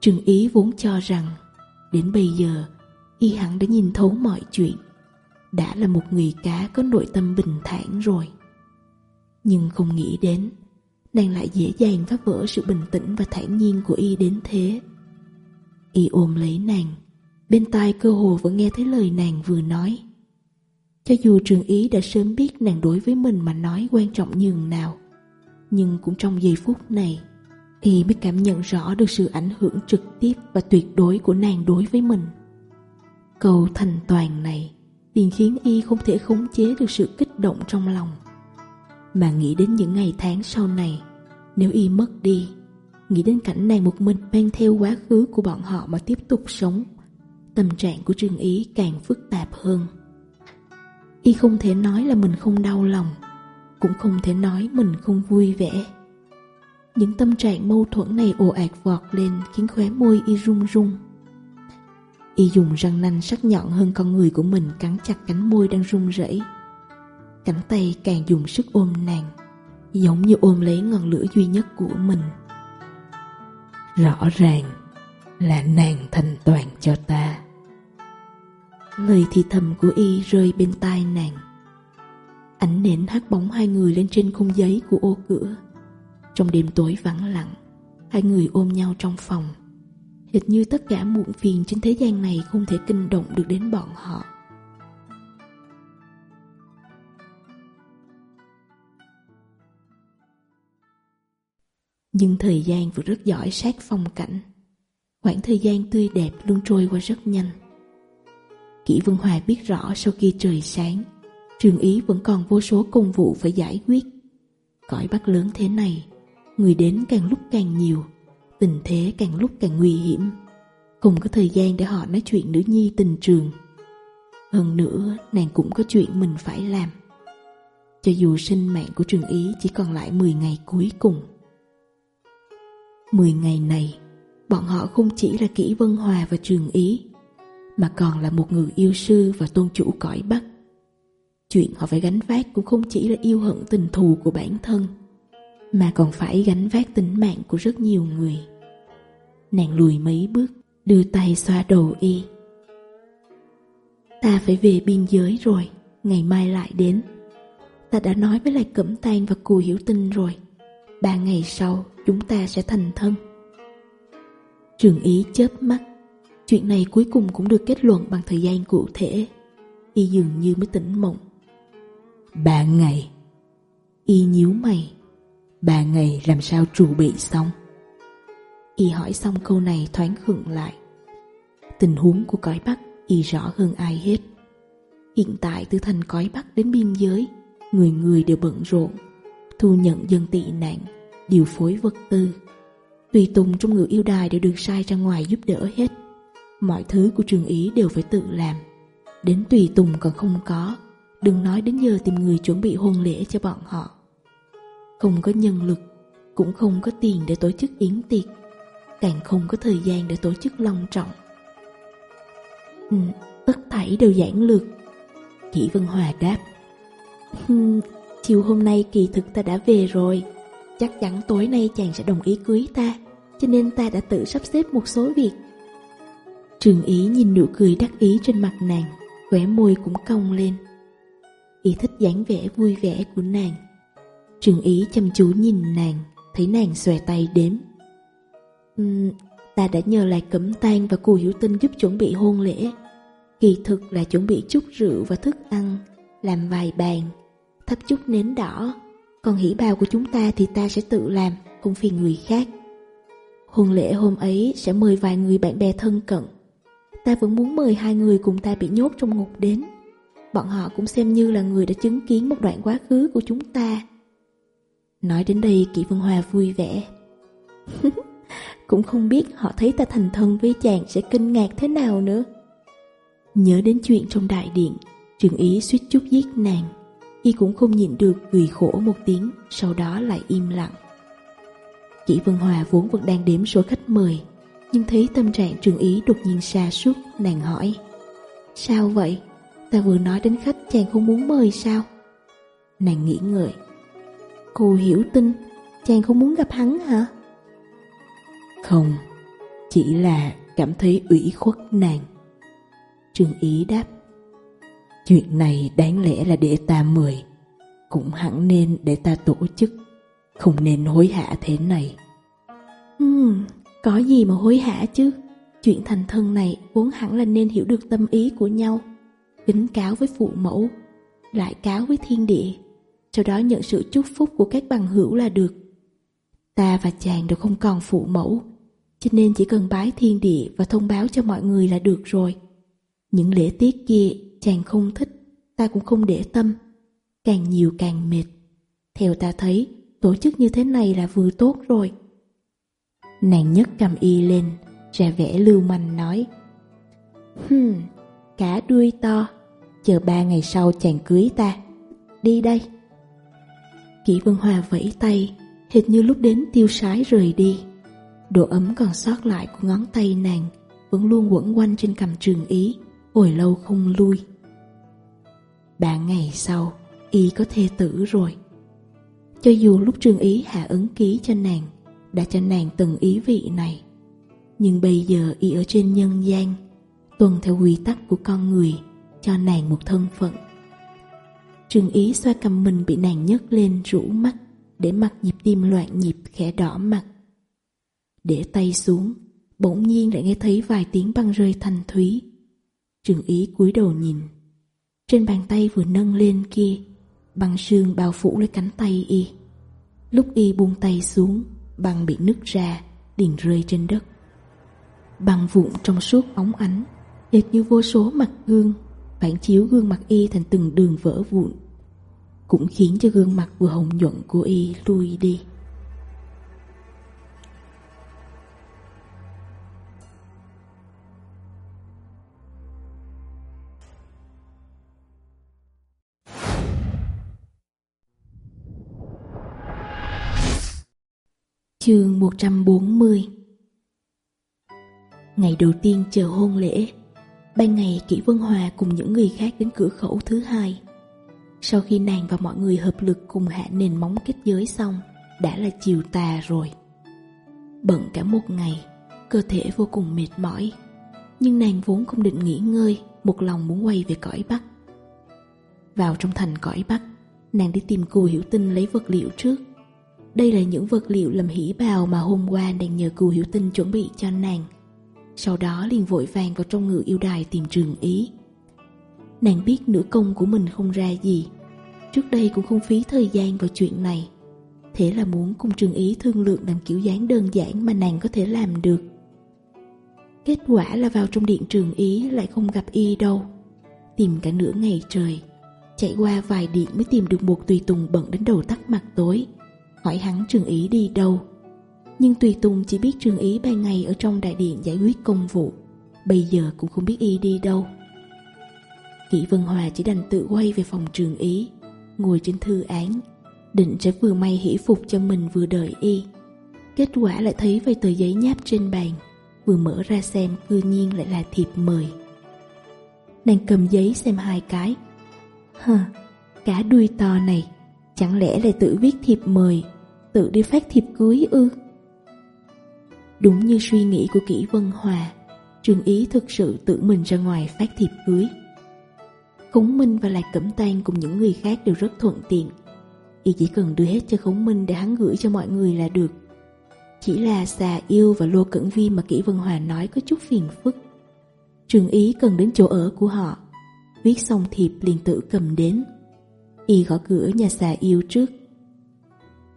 Trương Ý vốn cho rằng đến bây giờ y hẳn đã nhìn thấu mọi chuyện, đã là một người cá có nội tâm bình thản rồi. Nhưng không nghĩ đến, nàng lại dễ dàng phá vỡ sự bình tĩnh và thản nhiên của y đến thế. Y ôm lấy nàng, bên tai cơ hồ vẫn nghe thấy lời nàng vừa nói. Cho dù Trường Ý đã sớm biết nàng đối với mình mà nói quan trọng nhường nào, nhưng cũng trong giây phút này, y mới cảm nhận rõ được sự ảnh hưởng trực tiếp và tuyệt đối của nàng đối với mình. Câu thành toàn này liền khiến y không thể khống chế được sự kích động trong lòng. Mà nghĩ đến những ngày tháng sau này, nếu y mất đi, nghĩ đến cảnh nàng một mình mang theo quá khứ của bọn họ mà tiếp tục sống, tâm trạng của trương ý càng phức tạp hơn. Y không thể nói là mình không đau lòng cũng không thể nói mình không vui vẻ. Những tâm trạng mâu thuẫn này ồ ạt vọt lên khiến khóe môi y rung rung. Y dùng răng nanh sắc nhọn hơn con người của mình cắn chặt cánh môi đang run rẩy. Cánh tay càng dùng sức ôm nàng, giống như ôm lấy ngọn lửa duy nhất của mình. Rõ ràng là nàng thành toàn cho ta. Lời thì thầm của y rơi bên tai nàng. Ánh đèn hắt bóng hai người lên trên khung giấy của ô cửa. Trong đêm tối vắng lặng, Hai người ôm nhau trong phòng. Hệt như tất cả muộn phiền trên thế gian này không thể kinh động được đến bọn họ. Nhưng thời gian vừa rất giỏi sát phong cảnh. Khoảng thời gian tươi đẹp luôn trôi qua rất nhanh. Kỷ Vân Hòa biết rõ sau khi trời sáng Trương Ý vẫn còn vô số công vụ phải giải quyết. Cõi bắc lớn thế này, người đến càng lúc càng nhiều, tình thế càng lúc càng nguy hiểm. Không có thời gian để họ nói chuyện nữ nhi tình trường. Hơn nữa, nàng cũng có chuyện mình phải làm. Cho dù sinh mạng của Trường Ý chỉ còn lại 10 ngày cuối cùng. 10 ngày này, bọn họ không chỉ là kỹ Vân Hòa và Trường Ý, mà còn là một người yêu sư và tôn chủ cõi Bắc chuyện họ phải gánh vác cũng không chỉ là yêu hận tình thù của bản thân, mà còn phải gánh vác tính mạng của rất nhiều người. Nàng lùi mấy bước, đưa tay xoa đầu y. Ta phải về biên giới rồi, ngày mai lại đến. Ta đã nói với lại cẩm tang và cù hiểu tinh rồi, ba ngày sau chúng ta sẽ thành thân. Trường ý chớp mắt. Chuyện này cuối cùng cũng được kết luận bằng thời gian cụ thể. Y dường như mới tỉnh mộng. Bạn ngày. Y nhíu mày. Bà ngày làm sao chủ bị xong? Y hỏi xong câu này thoáng khựng lại. Tình huống của cõi Bắc, Y rõ hơn ai hết. Hiện tại từ thành cõi Bắc đến biên giới, Người người đều bận rộn, Thu nhận dân tị nạn, Điều phối vật tư. Tùy tùng trong người yêu đài đều được sai ra ngoài giúp đỡ hết. Mọi thứ của trường ý đều phải tự làm. Đến tùy tùng còn không có Đừng nói đến giờ tìm người chuẩn bị hôn lễ cho bọn họ. Không có nhân lực, cũng không có tiền để tổ chức yến tiệc, càng không có thời gian để tổ chức long trọng. Ừ, tất thảy đều giản lược. Kỷ Vân Hòa đáp. Ừ, chiều hôm nay kỳ thực ta đã về rồi, chắc chắn tối nay chàng sẽ đồng ý cưới ta, cho nên ta đã tự sắp xếp một số việc. Trường Ý nhìn nụ cười đắc ý trên mặt nàng, khóe môi cũng cong lên y thích dáng vẻ vui vẻ của nàng. Trường ý chăm chú nhìn nàng, thấy nàng xòe tay đếm. Uhm, ta đã nhờ lại cấm tan và cù hiểu tinh giúp chuẩn bị hôn lễ. Kỳ thực là chuẩn bị chút rượu và thức ăn, làm vài bàn, thắp chút nến đỏ. Còn hỷ bào của chúng ta thì ta sẽ tự làm, không phiền người khác. Hôn lễ hôm ấy sẽ mời vài người bạn bè thân cận. Ta vẫn muốn mời hai người cùng ta bị nhốt trong ngục đến bọn họ cũng xem như là người đã chứng kiến một đoạn quá khứ của chúng ta. Nói đến đây Kỷ Vân Hòa vui vẻ. cũng không biết họ thấy ta thành thân với chàng sẽ kinh ngạc thế nào nữa. Nhớ đến chuyện trong đại điện, trường ý suýt chút giết nàng. Y cũng không nhịn được cười khổ một tiếng, sau đó lại im lặng. Kỷ Vân Hòa vốn vẫn đang đếm số khách mời, nhưng thấy tâm trạng trường ý đột nhiên xa suốt, nàng hỏi. Sao vậy? Ta vừa nói đến khách chàng không muốn mời sao? Nàng nghĩ ngợi. Cô hiểu tin Chàng không muốn gặp hắn hả? Không Chỉ là cảm thấy ủy khuất nàng. Trường Ý đáp. Chuyện này đáng lẽ là để ta mời. Cũng hẳn nên để ta tổ chức. Không nên hối hả thế này. Ừ, có gì mà hối hả chứ? Chuyện thành thân này vốn hẳn là nên hiểu được tâm ý của nhau kính cáo với phụ mẫu, lại cáo với thiên địa, sau đó nhận sự chúc phúc của các bằng hữu là được. Ta và chàng đều không còn phụ mẫu, cho nên chỉ cần bái thiên địa và thông báo cho mọi người là được rồi. Những lễ tiết kia chàng không thích, ta cũng không để tâm, càng nhiều càng mệt. Theo ta thấy, tổ chức như thế này là vừa tốt rồi. Nàng nhất cầm y lên, ra vẻ lưu manh nói. Hừm, cá đuôi to, chờ ba ngày sau chàng cưới ta. Đi đây. Kỷ Vân Hòa vẫy tay, hệt như lúc đến tiêu sái rời đi. Độ ấm còn sót lại của ngón tay nàng vẫn luôn quẩn quanh trên cầm trường ý, hồi lâu không lui. Ba ngày sau, y có thê tử rồi. Cho dù lúc trường ý hạ ấn ký cho nàng, đã cho nàng từng ý vị này. Nhưng bây giờ y ở trên nhân gian, tuân theo quy tắc của con người cho nàng một thân phận. Trừng ý xoa cầm mình bị nàng nhấc lên rũ mắt để mặt nhịp tim loạn nhịp khẽ đỏ mặt. Để tay xuống, bỗng nhiên lại nghe thấy vài tiếng băng rơi thanh thúy. Trừng ý cúi đầu nhìn. Trên bàn tay vừa nâng lên kia, băng sương bao phủ lấy cánh tay y. Lúc y buông tay xuống, băng bị nứt ra, liền rơi trên đất. Băng vụn trong suốt óng ánh, hệt như vô số mặt gương phản chiếu gương mặt y thành từng đường vỡ vụn, cũng khiến cho gương mặt vừa hồng nhuận của y lui đi. Chương 140 Ngày đầu tiên chờ hôn lễ Ban ngày Kỷ Vân Hòa cùng những người khác đến cửa khẩu thứ hai. Sau khi nàng và mọi người hợp lực cùng hạ nền móng kết giới xong, đã là chiều tà rồi. Bận cả một ngày, cơ thể vô cùng mệt mỏi. Nhưng nàng vốn không định nghỉ ngơi, một lòng muốn quay về cõi Bắc. Vào trong thành cõi Bắc, nàng đi tìm cù hiểu tinh lấy vật liệu trước. Đây là những vật liệu làm hỉ bào mà hôm qua nàng nhờ cù hiểu tinh chuẩn bị cho nàng sau đó liền vội vàng vào trong ngự yêu đài tìm trường ý. Nàng biết nữ công của mình không ra gì, trước đây cũng không phí thời gian vào chuyện này. Thế là muốn cùng trường ý thương lượng làm kiểu dáng đơn giản mà nàng có thể làm được. Kết quả là vào trong điện trường ý lại không gặp y đâu. Tìm cả nửa ngày trời, chạy qua vài điện mới tìm được một tùy tùng bận đến đầu tắt mặt tối. Hỏi hắn trường ý đi đâu, nhưng Tùy Tùng chỉ biết trường Ý ban ngày ở trong đại điện giải quyết công vụ, bây giờ cũng không biết y đi đâu. Kỷ Vân Hòa chỉ đành tự quay về phòng Trường Ý, ngồi trên thư án, định sẽ vừa may hỷ phục cho mình vừa đợi y. Kết quả lại thấy vài tờ giấy nháp trên bàn, vừa mở ra xem cư nhiên lại là thiệp mời. Nàng cầm giấy xem hai cái. Hờ, cả đuôi to này, chẳng lẽ lại tự viết thiệp mời, tự đi phát thiệp cưới ư? Đúng như suy nghĩ của Kỷ Vân Hòa, Trường Ý thực sự tự mình ra ngoài phát thiệp cưới. Khống Minh và Lạc Cẩm Tan cùng những người khác đều rất thuận tiện. Y chỉ cần đưa hết cho Khống Minh để hắn gửi cho mọi người là được. Chỉ là xà yêu và lô cẩn vi mà Kỷ Vân Hòa nói có chút phiền phức. Trường Ý cần đến chỗ ở của họ. Viết xong thiệp liền tự cầm đến. Y gõ cửa nhà xà yêu trước.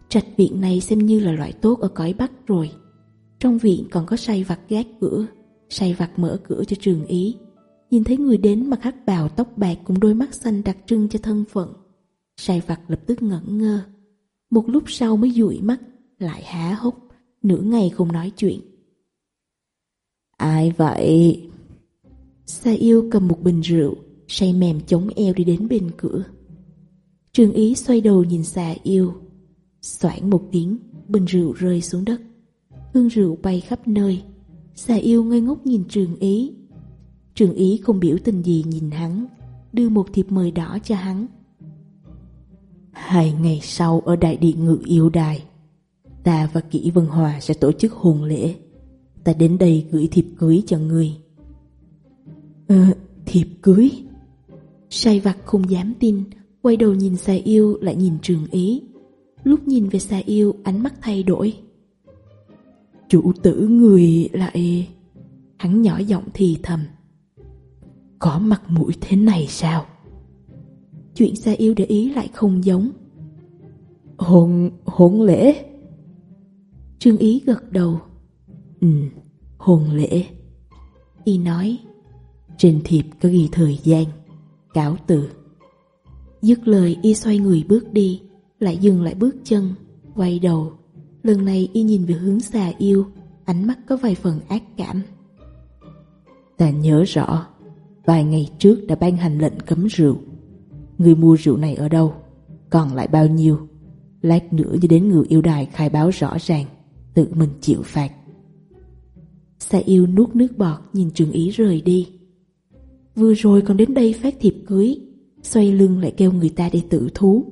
Trạch viện này xem như là loại tốt ở cõi Bắc rồi. Trong viện còn có say vặt gác cửa, say vặt mở cửa cho trường ý. Nhìn thấy người đến mặc hắc bào tóc bạc cùng đôi mắt xanh đặc trưng cho thân phận. Say vặt lập tức ngẩn ngơ. Một lúc sau mới dụi mắt, lại há hốc, nửa ngày không nói chuyện. Ai vậy? Sa yêu cầm một bình rượu, say mềm chống eo đi đến bên cửa. Trường ý xoay đầu nhìn xà yêu. Soảng một tiếng, bình rượu rơi xuống đất hương rượu bay khắp nơi. Xà yêu ngây ngốc nhìn trường ý. Trường ý không biểu tình gì nhìn hắn, đưa một thiệp mời đỏ cho hắn. Hai ngày sau ở đại điện ngự yêu đài, ta và Kỷ Vân Hòa sẽ tổ chức hôn lễ. Ta đến đây gửi thiệp cưới cho người. Ờ, thiệp cưới? Sai vặt không dám tin, quay đầu nhìn xà yêu lại nhìn trường ý. Lúc nhìn về xà yêu, ánh mắt thay đổi. Chủ tử người lại... Hắn nhỏ giọng thì thầm. Có mặt mũi thế này sao? Chuyện xa yêu để ý lại không giống. Hôn... hôn lễ... Trương Ý gật đầu Ừ, hôn lễ Y nói Trên thiệp có ghi thời gian Cáo từ Dứt lời Y xoay người bước đi Lại dừng lại bước chân Quay đầu Lần này y nhìn về hướng xà yêu Ánh mắt có vài phần ác cảm. Ta nhớ rõ Vài ngày trước đã ban hành lệnh cấm rượu. Người mua rượu này ở đâu Còn lại bao nhiêu? Lát nữa như đến người yêu đài khai báo rõ ràng Tự mình chịu phạt. Xà yêu nuốt nước bọt Nhìn trường ý rời đi. Vừa rồi còn đến đây phát thiệp cưới Xoay lưng lại kêu người ta để tự thú.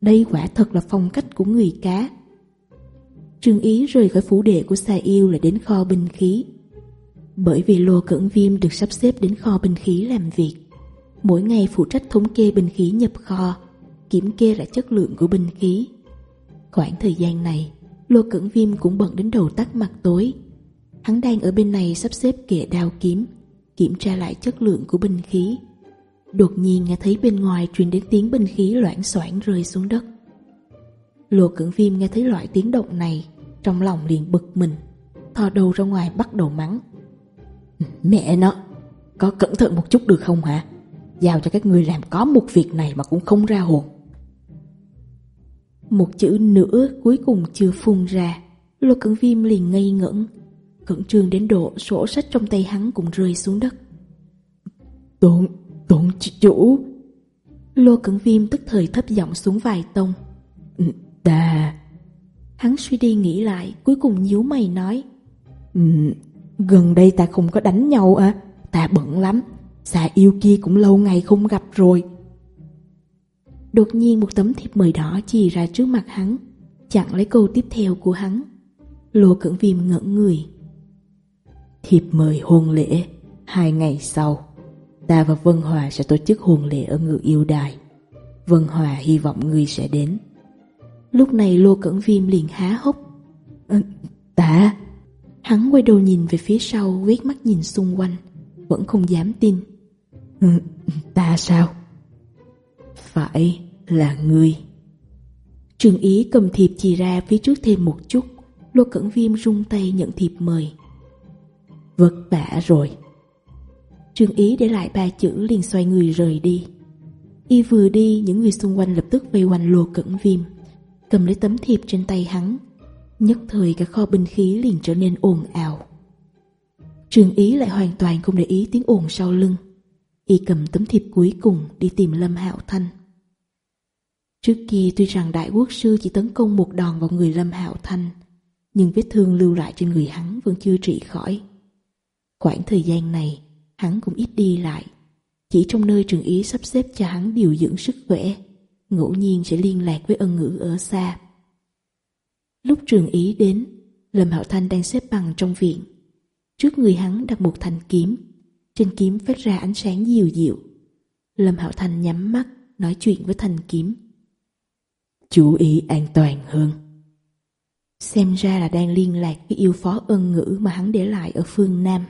Đây quả thật là phong cách của người cá. Trương Ý rời khỏi phủ đệ của Sa Yêu là đến kho binh khí. Bởi vì Lô Cẩn Viêm được sắp xếp đến kho binh khí làm việc, mỗi ngày phụ trách thống kê binh khí nhập kho, kiểm kê lại chất lượng của binh khí. Khoảng thời gian này, Lô Cẩn Viêm cũng bận đến đầu tắt mặt tối. Hắn đang ở bên này sắp xếp kệ đao kiếm, kiểm tra lại chất lượng của binh khí. Đột nhiên nghe thấy bên ngoài truyền đến tiếng binh khí loãng xoảng rơi xuống đất. Lô Cẩn Viêm nghe thấy loại tiếng động này, trong lòng liền bực mình Thò đầu ra ngoài bắt đầu mắng. Mẹ nó Có cẩn thận một chút được không hả? Giao cho các người làm có một việc này Mà cũng không ra hồn. Một chữ nữa cuối cùng chưa phun ra Lô Cẩn Viêm liền ngây ngẩn Cẩn trương đến độ sổ sách trong tay hắn cũng rơi xuống đất. Tụng, tụng chủ. Lô Cẩn Viêm tức thời thấp giọng xuống vài tông. Ta Hắn suy đi nghĩ lại, cuối cùng nhíu mày nói. Um, gần đây ta không có đánh nhau à, ta bận lắm, xà yêu kia cũng lâu ngày không gặp rồi. Đột nhiên một tấm thiệp mời đỏ chì ra trước mặt hắn, chặn lấy câu tiếp theo của hắn. Lô Cẩn Viêm ngẩn người. Thiệp mời hôn lễ, hai ngày sau, ta và Vân Hòa sẽ tổ chức hôn lễ ở ngự yêu đài. Vân Hòa hy vọng người sẽ đến. Lúc này Lô Cẩn Viêm liền há hốc. Ờ, tạ! Hắn quay đầu nhìn về phía sau, quét mắt nhìn xung quanh, vẫn không dám tin. Ừ, ta sao? Phải là ngươi. Trường ý cầm thiệp chì ra phía trước thêm một chút, Lô Cẩn Viêm rung tay nhận thiệp mời. Vất vả rồi. Trường ý để lại ba chữ liền xoay người rời đi. Y vừa đi, những người xung quanh lập tức vây quanh Lô Cẩn Viêm cầm lấy tấm thiệp trên tay hắn. Nhất thời cả kho binh khí liền trở nên ồn ào. Trường Ý lại hoàn toàn không để ý tiếng ồn sau lưng. Y cầm tấm thiệp cuối cùng đi tìm Lâm Hạo Thanh. Trước kia tuy rằng đại quốc sư chỉ tấn công một đòn vào người Lâm Hạo Thanh, nhưng vết thương lưu lại trên người hắn vẫn chưa trị khỏi. Khoảng thời gian này, hắn cũng ít đi lại, chỉ trong nơi trường ý sắp xếp cho hắn điều dưỡng sức khỏe ngẫu nhiên sẽ liên lạc với ân ngữ ở xa. Lúc trường ý đến, Lâm Hạo Thanh đang xếp bằng trong viện. Trước người hắn đặt một thanh kiếm, trên kiếm phát ra ánh sáng dịu dịu. Lâm Hạo Thanh nhắm mắt, nói chuyện với thanh kiếm. Chú ý an toàn hơn. Xem ra là đang liên lạc với yêu phó ân ngữ mà hắn để lại ở phương Nam.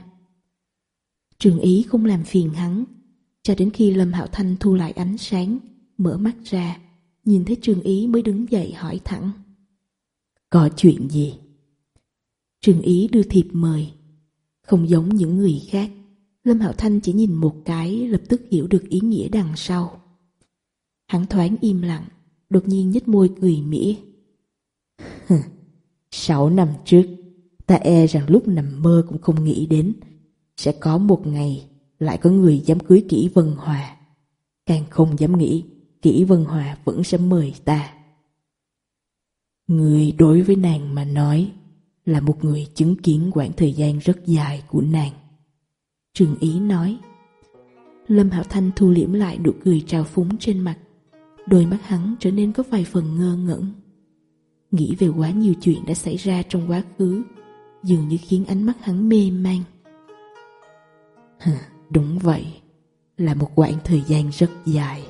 Trường ý không làm phiền hắn, cho đến khi Lâm Hạo Thanh thu lại ánh sáng, mở mắt ra, nhìn thấy Trương Ý mới đứng dậy hỏi thẳng. Có chuyện gì? Trương Ý đưa thiệp mời. Không giống những người khác, Lâm Hạo Thanh chỉ nhìn một cái lập tức hiểu được ý nghĩa đằng sau. Hắn thoáng im lặng, đột nhiên nhít môi cười mỉa. Sáu năm trước, ta e rằng lúc nằm mơ cũng không nghĩ đến sẽ có một ngày lại có người dám cưới kỹ Vân Hòa. Càng không dám nghĩ kỹ vân hòa vẫn sẽ mời ta. Người đối với nàng mà nói là một người chứng kiến quãng thời gian rất dài của nàng. Trường Ý nói, Lâm hảo Thanh thu liễm lại nụ cười trào phúng trên mặt, đôi mắt hắn trở nên có vài phần ngơ ngẩn. Nghĩ về quá nhiều chuyện đã xảy ra trong quá khứ, dường như khiến ánh mắt hắn mê man. Hừ, đúng vậy, là một quãng thời gian rất dài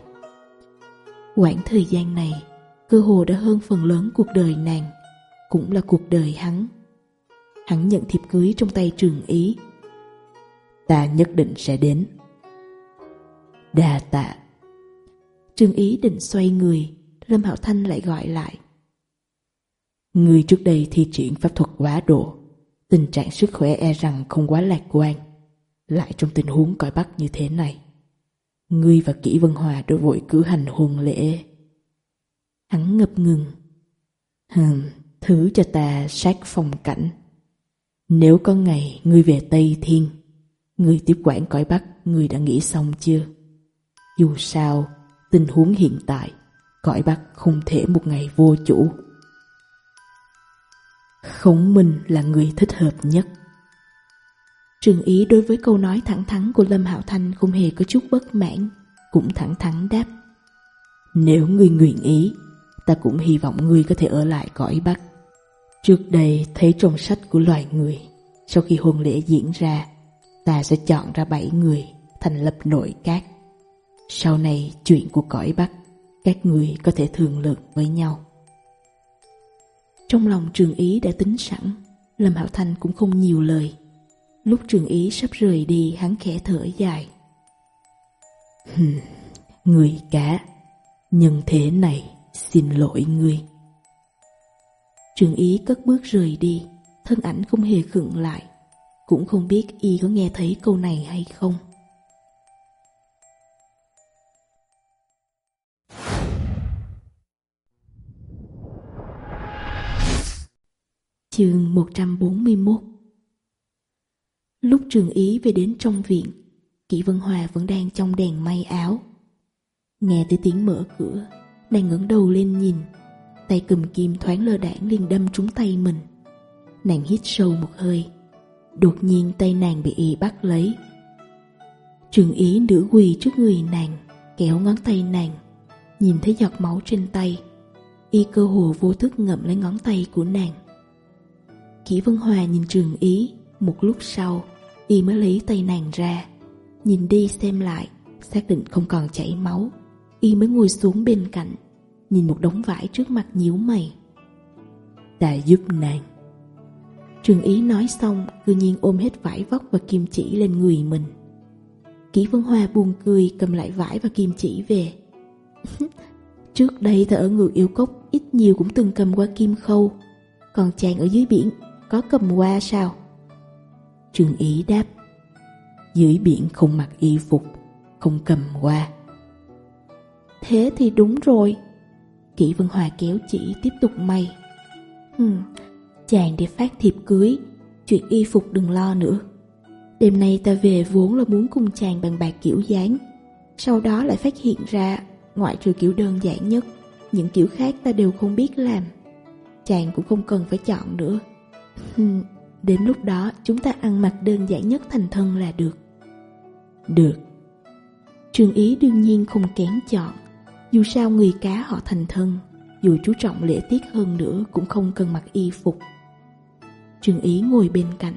quãng thời gian này cơ hồ đã hơn phần lớn cuộc đời nàng cũng là cuộc đời hắn. Hắn nhận thiệp cưới trong tay trường ý. Ta nhất định sẽ đến. Đà tạ. Trường ý định xoay người lâm hạo thanh lại gọi lại. Người trước đây thi triển pháp thuật quá độ tình trạng sức khỏe e rằng không quá lạc quan. Lại trong tình huống cõi bắt như thế này Ngươi và Kỷ Vân Hòa đôi vội cử hành hôn lễ. Hắn ngập ngừng. Hừm, thứ cho ta sát phong cảnh. Nếu có ngày ngươi về Tây Thiên, ngươi tiếp quản cõi Bắc, ngươi đã nghĩ xong chưa? Dù sao, tình huống hiện tại, cõi Bắc không thể một ngày vô chủ. Khổng Minh là người thích hợp nhất. Trường Ý đối với câu nói thẳng thắn của Lâm Hạo Thanh không hề có chút bất mãn, cũng thẳng thắn đáp. Nếu ngươi nguyện ý, ta cũng hy vọng ngươi có thể ở lại cõi Bắc. Trước đây thấy trong sách của loài người, sau khi hôn lễ diễn ra, ta sẽ chọn ra bảy người thành lập nội các. Sau này chuyện của cõi Bắc, các người có thể thương lượng với nhau. Trong lòng Trường Ý đã tính sẵn, Lâm Hạo Thanh cũng không nhiều lời Lúc trường ý sắp rời đi hắn khẽ thở dài. người cả, nhân thế này xin lỗi người Trường ý cất bước rời đi, thân ảnh không hề khựng lại. Cũng không biết y có nghe thấy câu này hay không. Chương 141 Lúc Trường Ý về đến trong viện, Kỷ Vân Hòa vẫn đang trong đèn may áo. Nghe tới tiếng mở cửa, nàng ngẩng đầu lên nhìn, tay cầm kim thoáng lơ đảng liền đâm trúng tay mình. Nàng hít sâu một hơi, đột nhiên tay nàng bị y bắt lấy. Trường Ý nửa quỳ trước người nàng, kéo ngón tay nàng, nhìn thấy giọt máu trên tay, y cơ hồ vô thức ngậm lấy ngón tay của nàng. Kỷ Vân Hòa nhìn Trường Ý một lúc sau Y mới lấy tay nàng ra. Nhìn đi xem lại, Xác định không còn chảy máu. Y mới ngồi xuống bên cạnh, Nhìn một đống vải trước mặt nhíu mày. Ta giúp nàng. Trường ý nói xong, Cư nhiên ôm hết vải vóc và kim chỉ lên người mình. Kỷ Vân Hoa buồn cười, cầm lại vải và kim chỉ về. Trước đây ta ở ngược yêu cốc, Ít nhiều cũng từng cầm qua kim khâu. Còn chàng ở dưới biển, Có cầm qua sao? Trương Ý đáp. Dưới biển không mặc y phục, Không cầm qua Thế thì đúng rồi. Kỷ Vân Hòa kéo chỉ tiếp tục may Hừm, Chàng để phát thiệp cưới, Chuyện y phục đừng lo nữa. Đêm nay ta về vốn là muốn cùng chàng bằng bạc kiểu dáng. Sau đó lại phát hiện ra, Ngoại trừ kiểu đơn giản nhất, Những kiểu khác ta đều không biết làm. Chàng cũng không cần phải chọn nữa. Đến lúc đó chúng ta ăn mặc đơn giản nhất thành thân là được. Được. Trường ý đương nhiên không kén chọn. Dù sao người cá họ thành thân Dù chú trọng lễ tiết hơn nữa cũng không cần mặc y phục. Trường ý ngồi bên cạnh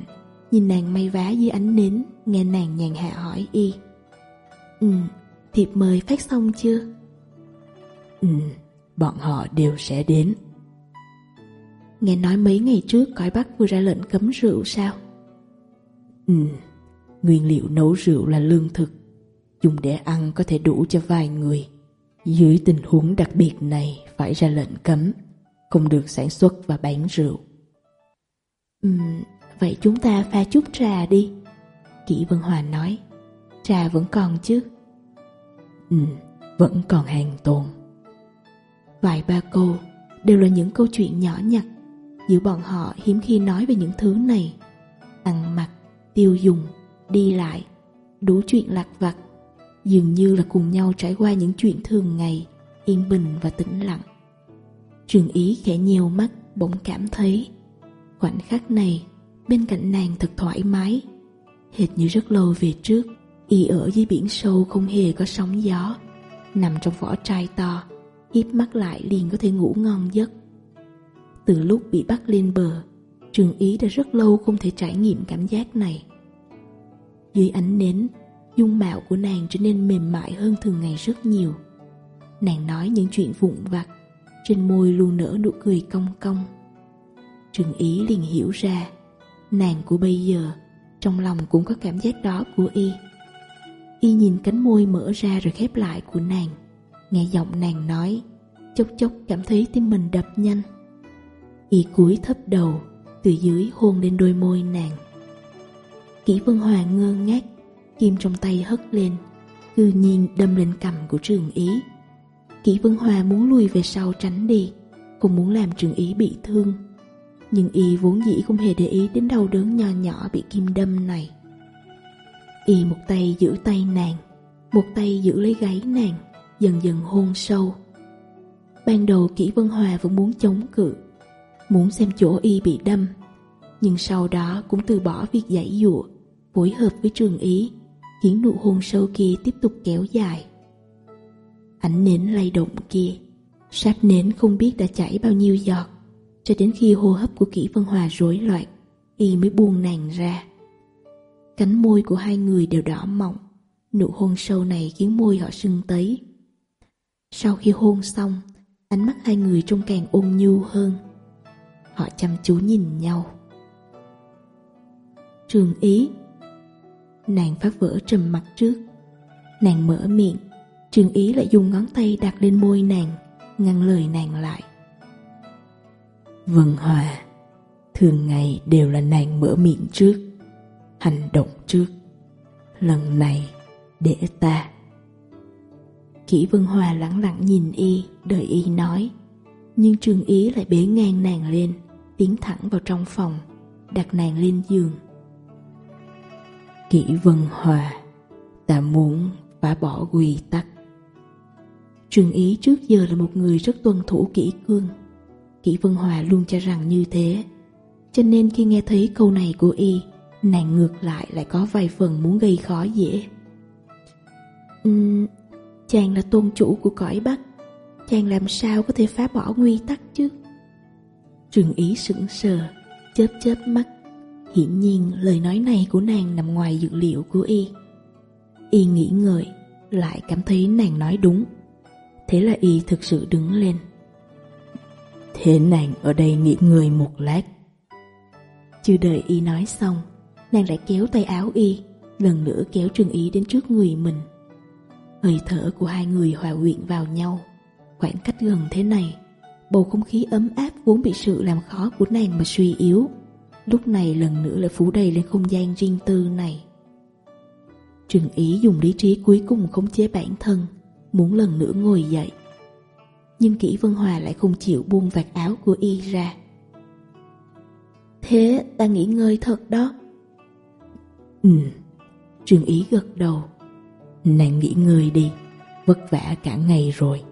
Nhìn nàng may vá dưới ánh nến Nghe nàng nhàn hạ hỏi y. Ừ, thiệp mời phát xong chưa? Ừ, bọn họ đều sẽ đến. Nghe nói mấy ngày trước cõi Bắc vừa ra lệnh cấm rượu sao? Ừ, nguyên liệu nấu rượu là lương thực. Dùng để ăn có thể đủ cho vài người. Dưới tình huống đặc biệt này phải ra lệnh cấm, không được sản xuất và bán rượu. Ừ, vậy chúng ta pha chút trà đi. Kỷ Vân Hòa nói, trà vẫn còn chứ? Ừ, vẫn còn hàng tồn. Vài ba câu đều là những câu chuyện nhỏ nhặt giữa bọn họ hiếm khi nói về những thứ này. Ăn mặc, tiêu dùng, đi lại, đủ chuyện lạc vặt, dường như là cùng nhau trải qua những chuyện thường ngày, yên bình và tĩnh lặng. Trường Ý khẽ nhiều mắt bỗng cảm thấy khoảnh khắc này bên cạnh nàng thật thoải mái, hệt như rất lâu về trước, y ở dưới biển sâu không hề có sóng gió, nằm trong vỏ trai to, híp mắt lại liền có thể ngủ ngon giấc. Từ lúc bị bắt lên bờ, Trường Ý đã rất lâu không thể trải nghiệm cảm giác này. Dưới ánh nến, dung mạo của nàng trở nên mềm mại hơn thường ngày rất nhiều. Nàng nói những chuyện vụn vặt, trên môi luôn nở nụ cười cong cong. Trường Ý liền hiểu ra, nàng của bây giờ, trong lòng cũng có cảm giác đó của y. Y nhìn cánh môi mở ra rồi khép lại của nàng, nghe giọng nàng nói, chốc chốc cảm thấy tim mình đập nhanh y cúi thấp đầu, từ dưới hôn lên đôi môi nàng. Kỷ vân hoàng ngơ ngác, kim trong tay hất lên, cư nhiên đâm lên cầm của trường ý. Kỷ vân hòa muốn lùi về sau tránh đi không muốn làm trường ý bị thương. Nhưng y vốn dĩ không hề để ý đến đau đớn nhỏ nhỏ bị kim đâm này. Y một tay giữ tay nàng, một tay giữ lấy gáy nàng, dần dần hôn sâu. Ban đầu kỷ vân hòa vẫn muốn chống cự muốn xem chỗ y bị đâm, nhưng sau đó cũng từ bỏ việc giải dụa, phối hợp với trường ý, khiến nụ hôn sâu kia tiếp tục kéo dài. Ảnh nến lay động kia, sáp nến không biết đã chảy bao nhiêu giọt, cho đến khi hô hấp của kỹ Vân Hòa rối loạn, y mới buông nàng ra. Cánh môi của hai người đều đỏ mọng, nụ hôn sâu này khiến môi họ sưng tấy. Sau khi hôn xong, ánh mắt hai người trông càng ôn nhu hơn. Họ chăm chú nhìn nhau. Trường ý, Nàng phát vỡ trầm mặt trước. Nàng mở miệng, Trường ý lại dùng ngón tay đặt lên môi nàng, Ngăn lời nàng lại. Vân Hòa Thường ngày đều là nàng mở miệng trước, Hành động trước. Lần này, để ta. Kỷ Vân Hòa lặng lặng nhìn y, Đợi y nói, Nhưng trường ý lại bế ngang nàng lên tiến thẳng vào trong phòng đặt nàng lên giường. Kỷ vân hòa ta muốn phá bỏ quy tắc. Trường ý trước giờ là một người rất tuân thủ kỹ cương. Kỷ vân hòa luôn cho rằng như thế cho nên khi nghe thấy câu này của y nàng ngược lại lại có vài phần muốn gây khó dễ. Uhm, chàng là tôn chủ của cõi bắc chàng làm sao có thể phá bỏ quy tắc chứ? Trường ý sững sờ, chớp chớp mắt. Hiển nhiên lời nói này của nàng nằm ngoài dự liệu của y. Y nghĩ ngợi, lại cảm thấy nàng nói đúng. Thế là y thực sự đứng lên. Thế nàng ở đây nghỉ người một lát. Chưa đợi y nói xong, nàng lại kéo tay áo y, lần nữa kéo Trường ý đến trước người mình. Hơi thở của hai người hòa quyện vào nhau, khoảng cách gần thế này Bầu không khí ấm áp vốn bị sự làm khó của nàng mà suy yếu. Lúc này lần nữa lại phủ đầy lên không gian riêng tư này. Trừng ý dùng lý trí cuối cùng khống chế bản thân, Muốn lần nữa ngồi dậy. Nhưng kỹ Vân Hòa lại không chịu buông vạt áo của y ra. Thế, ta nghỉ ngơi thật đó. Ừ. Trương Ý gật đầu. Nàng nghỉ ngơi đi, Vất vả cả ngày rồi.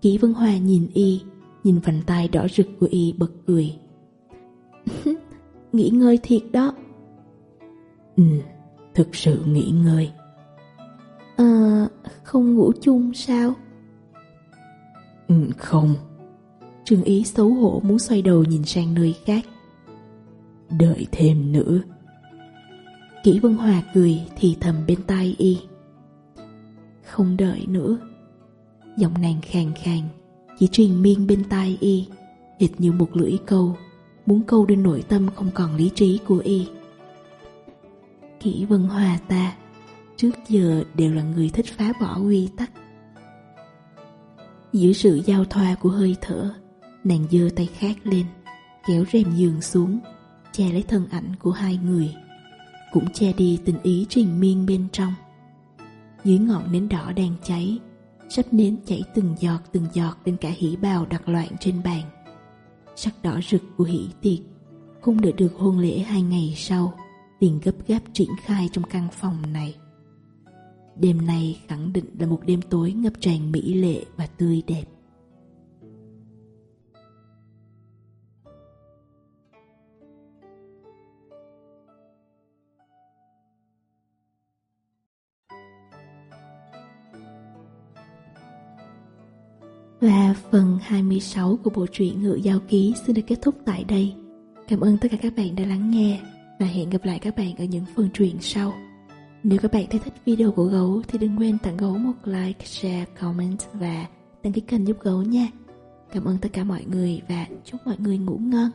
Kỷ Vân Hòa nhìn y, nhìn vành tay đỏ rực của y bật cười. nghỉ ngơi thiệt đó. Ừ, thực sự nghỉ ngơi. À, không ngủ chung sao? Ừ, không. Trương Ý xấu hổ muốn xoay đầu nhìn sang nơi khác. Đợi thêm nữa. Kỷ Vân Hòa cười thì thầm bên tai y. Không đợi nữa. Giọng nàng khàn khàn, Chỉ truyền miên bên tai y Hệt như một lưỡi câu, Muốn câu đến nội tâm không còn lý trí của y. Kỷ Vân Hòa ta, Trước giờ đều là người thích phá bỏ quy tắc. Giữa sự giao thoa của hơi thở, Nàng dơ tay khác lên, Kéo rèm giường xuống, Che lấy thân ảnh của hai người, Cũng che đi tình ý truyền miên bên trong. Dưới ngọn nến đỏ đang cháy sắp nến chảy từng giọt từng giọt lên cả hỷ bào đặt loạn trên bàn. Sắc đỏ rực của hỷ tiệc, không đợi được hôn lễ hai ngày sau, liền gấp gáp triển khai trong căn phòng này. Đêm nay khẳng định là một đêm tối ngập tràn mỹ lệ và tươi đẹp. Và phần 26 của bộ truyện Ngựa Giao Ký xin được kết thúc tại đây. Cảm ơn tất cả các bạn đã lắng nghe và hẹn gặp lại các bạn ở những phần truyện sau. Nếu các bạn thấy thích video của Gấu thì đừng quên tặng Gấu một like, share, comment và đăng ký kênh giúp Gấu nha. Cảm ơn tất cả mọi người và chúc mọi người ngủ ngon.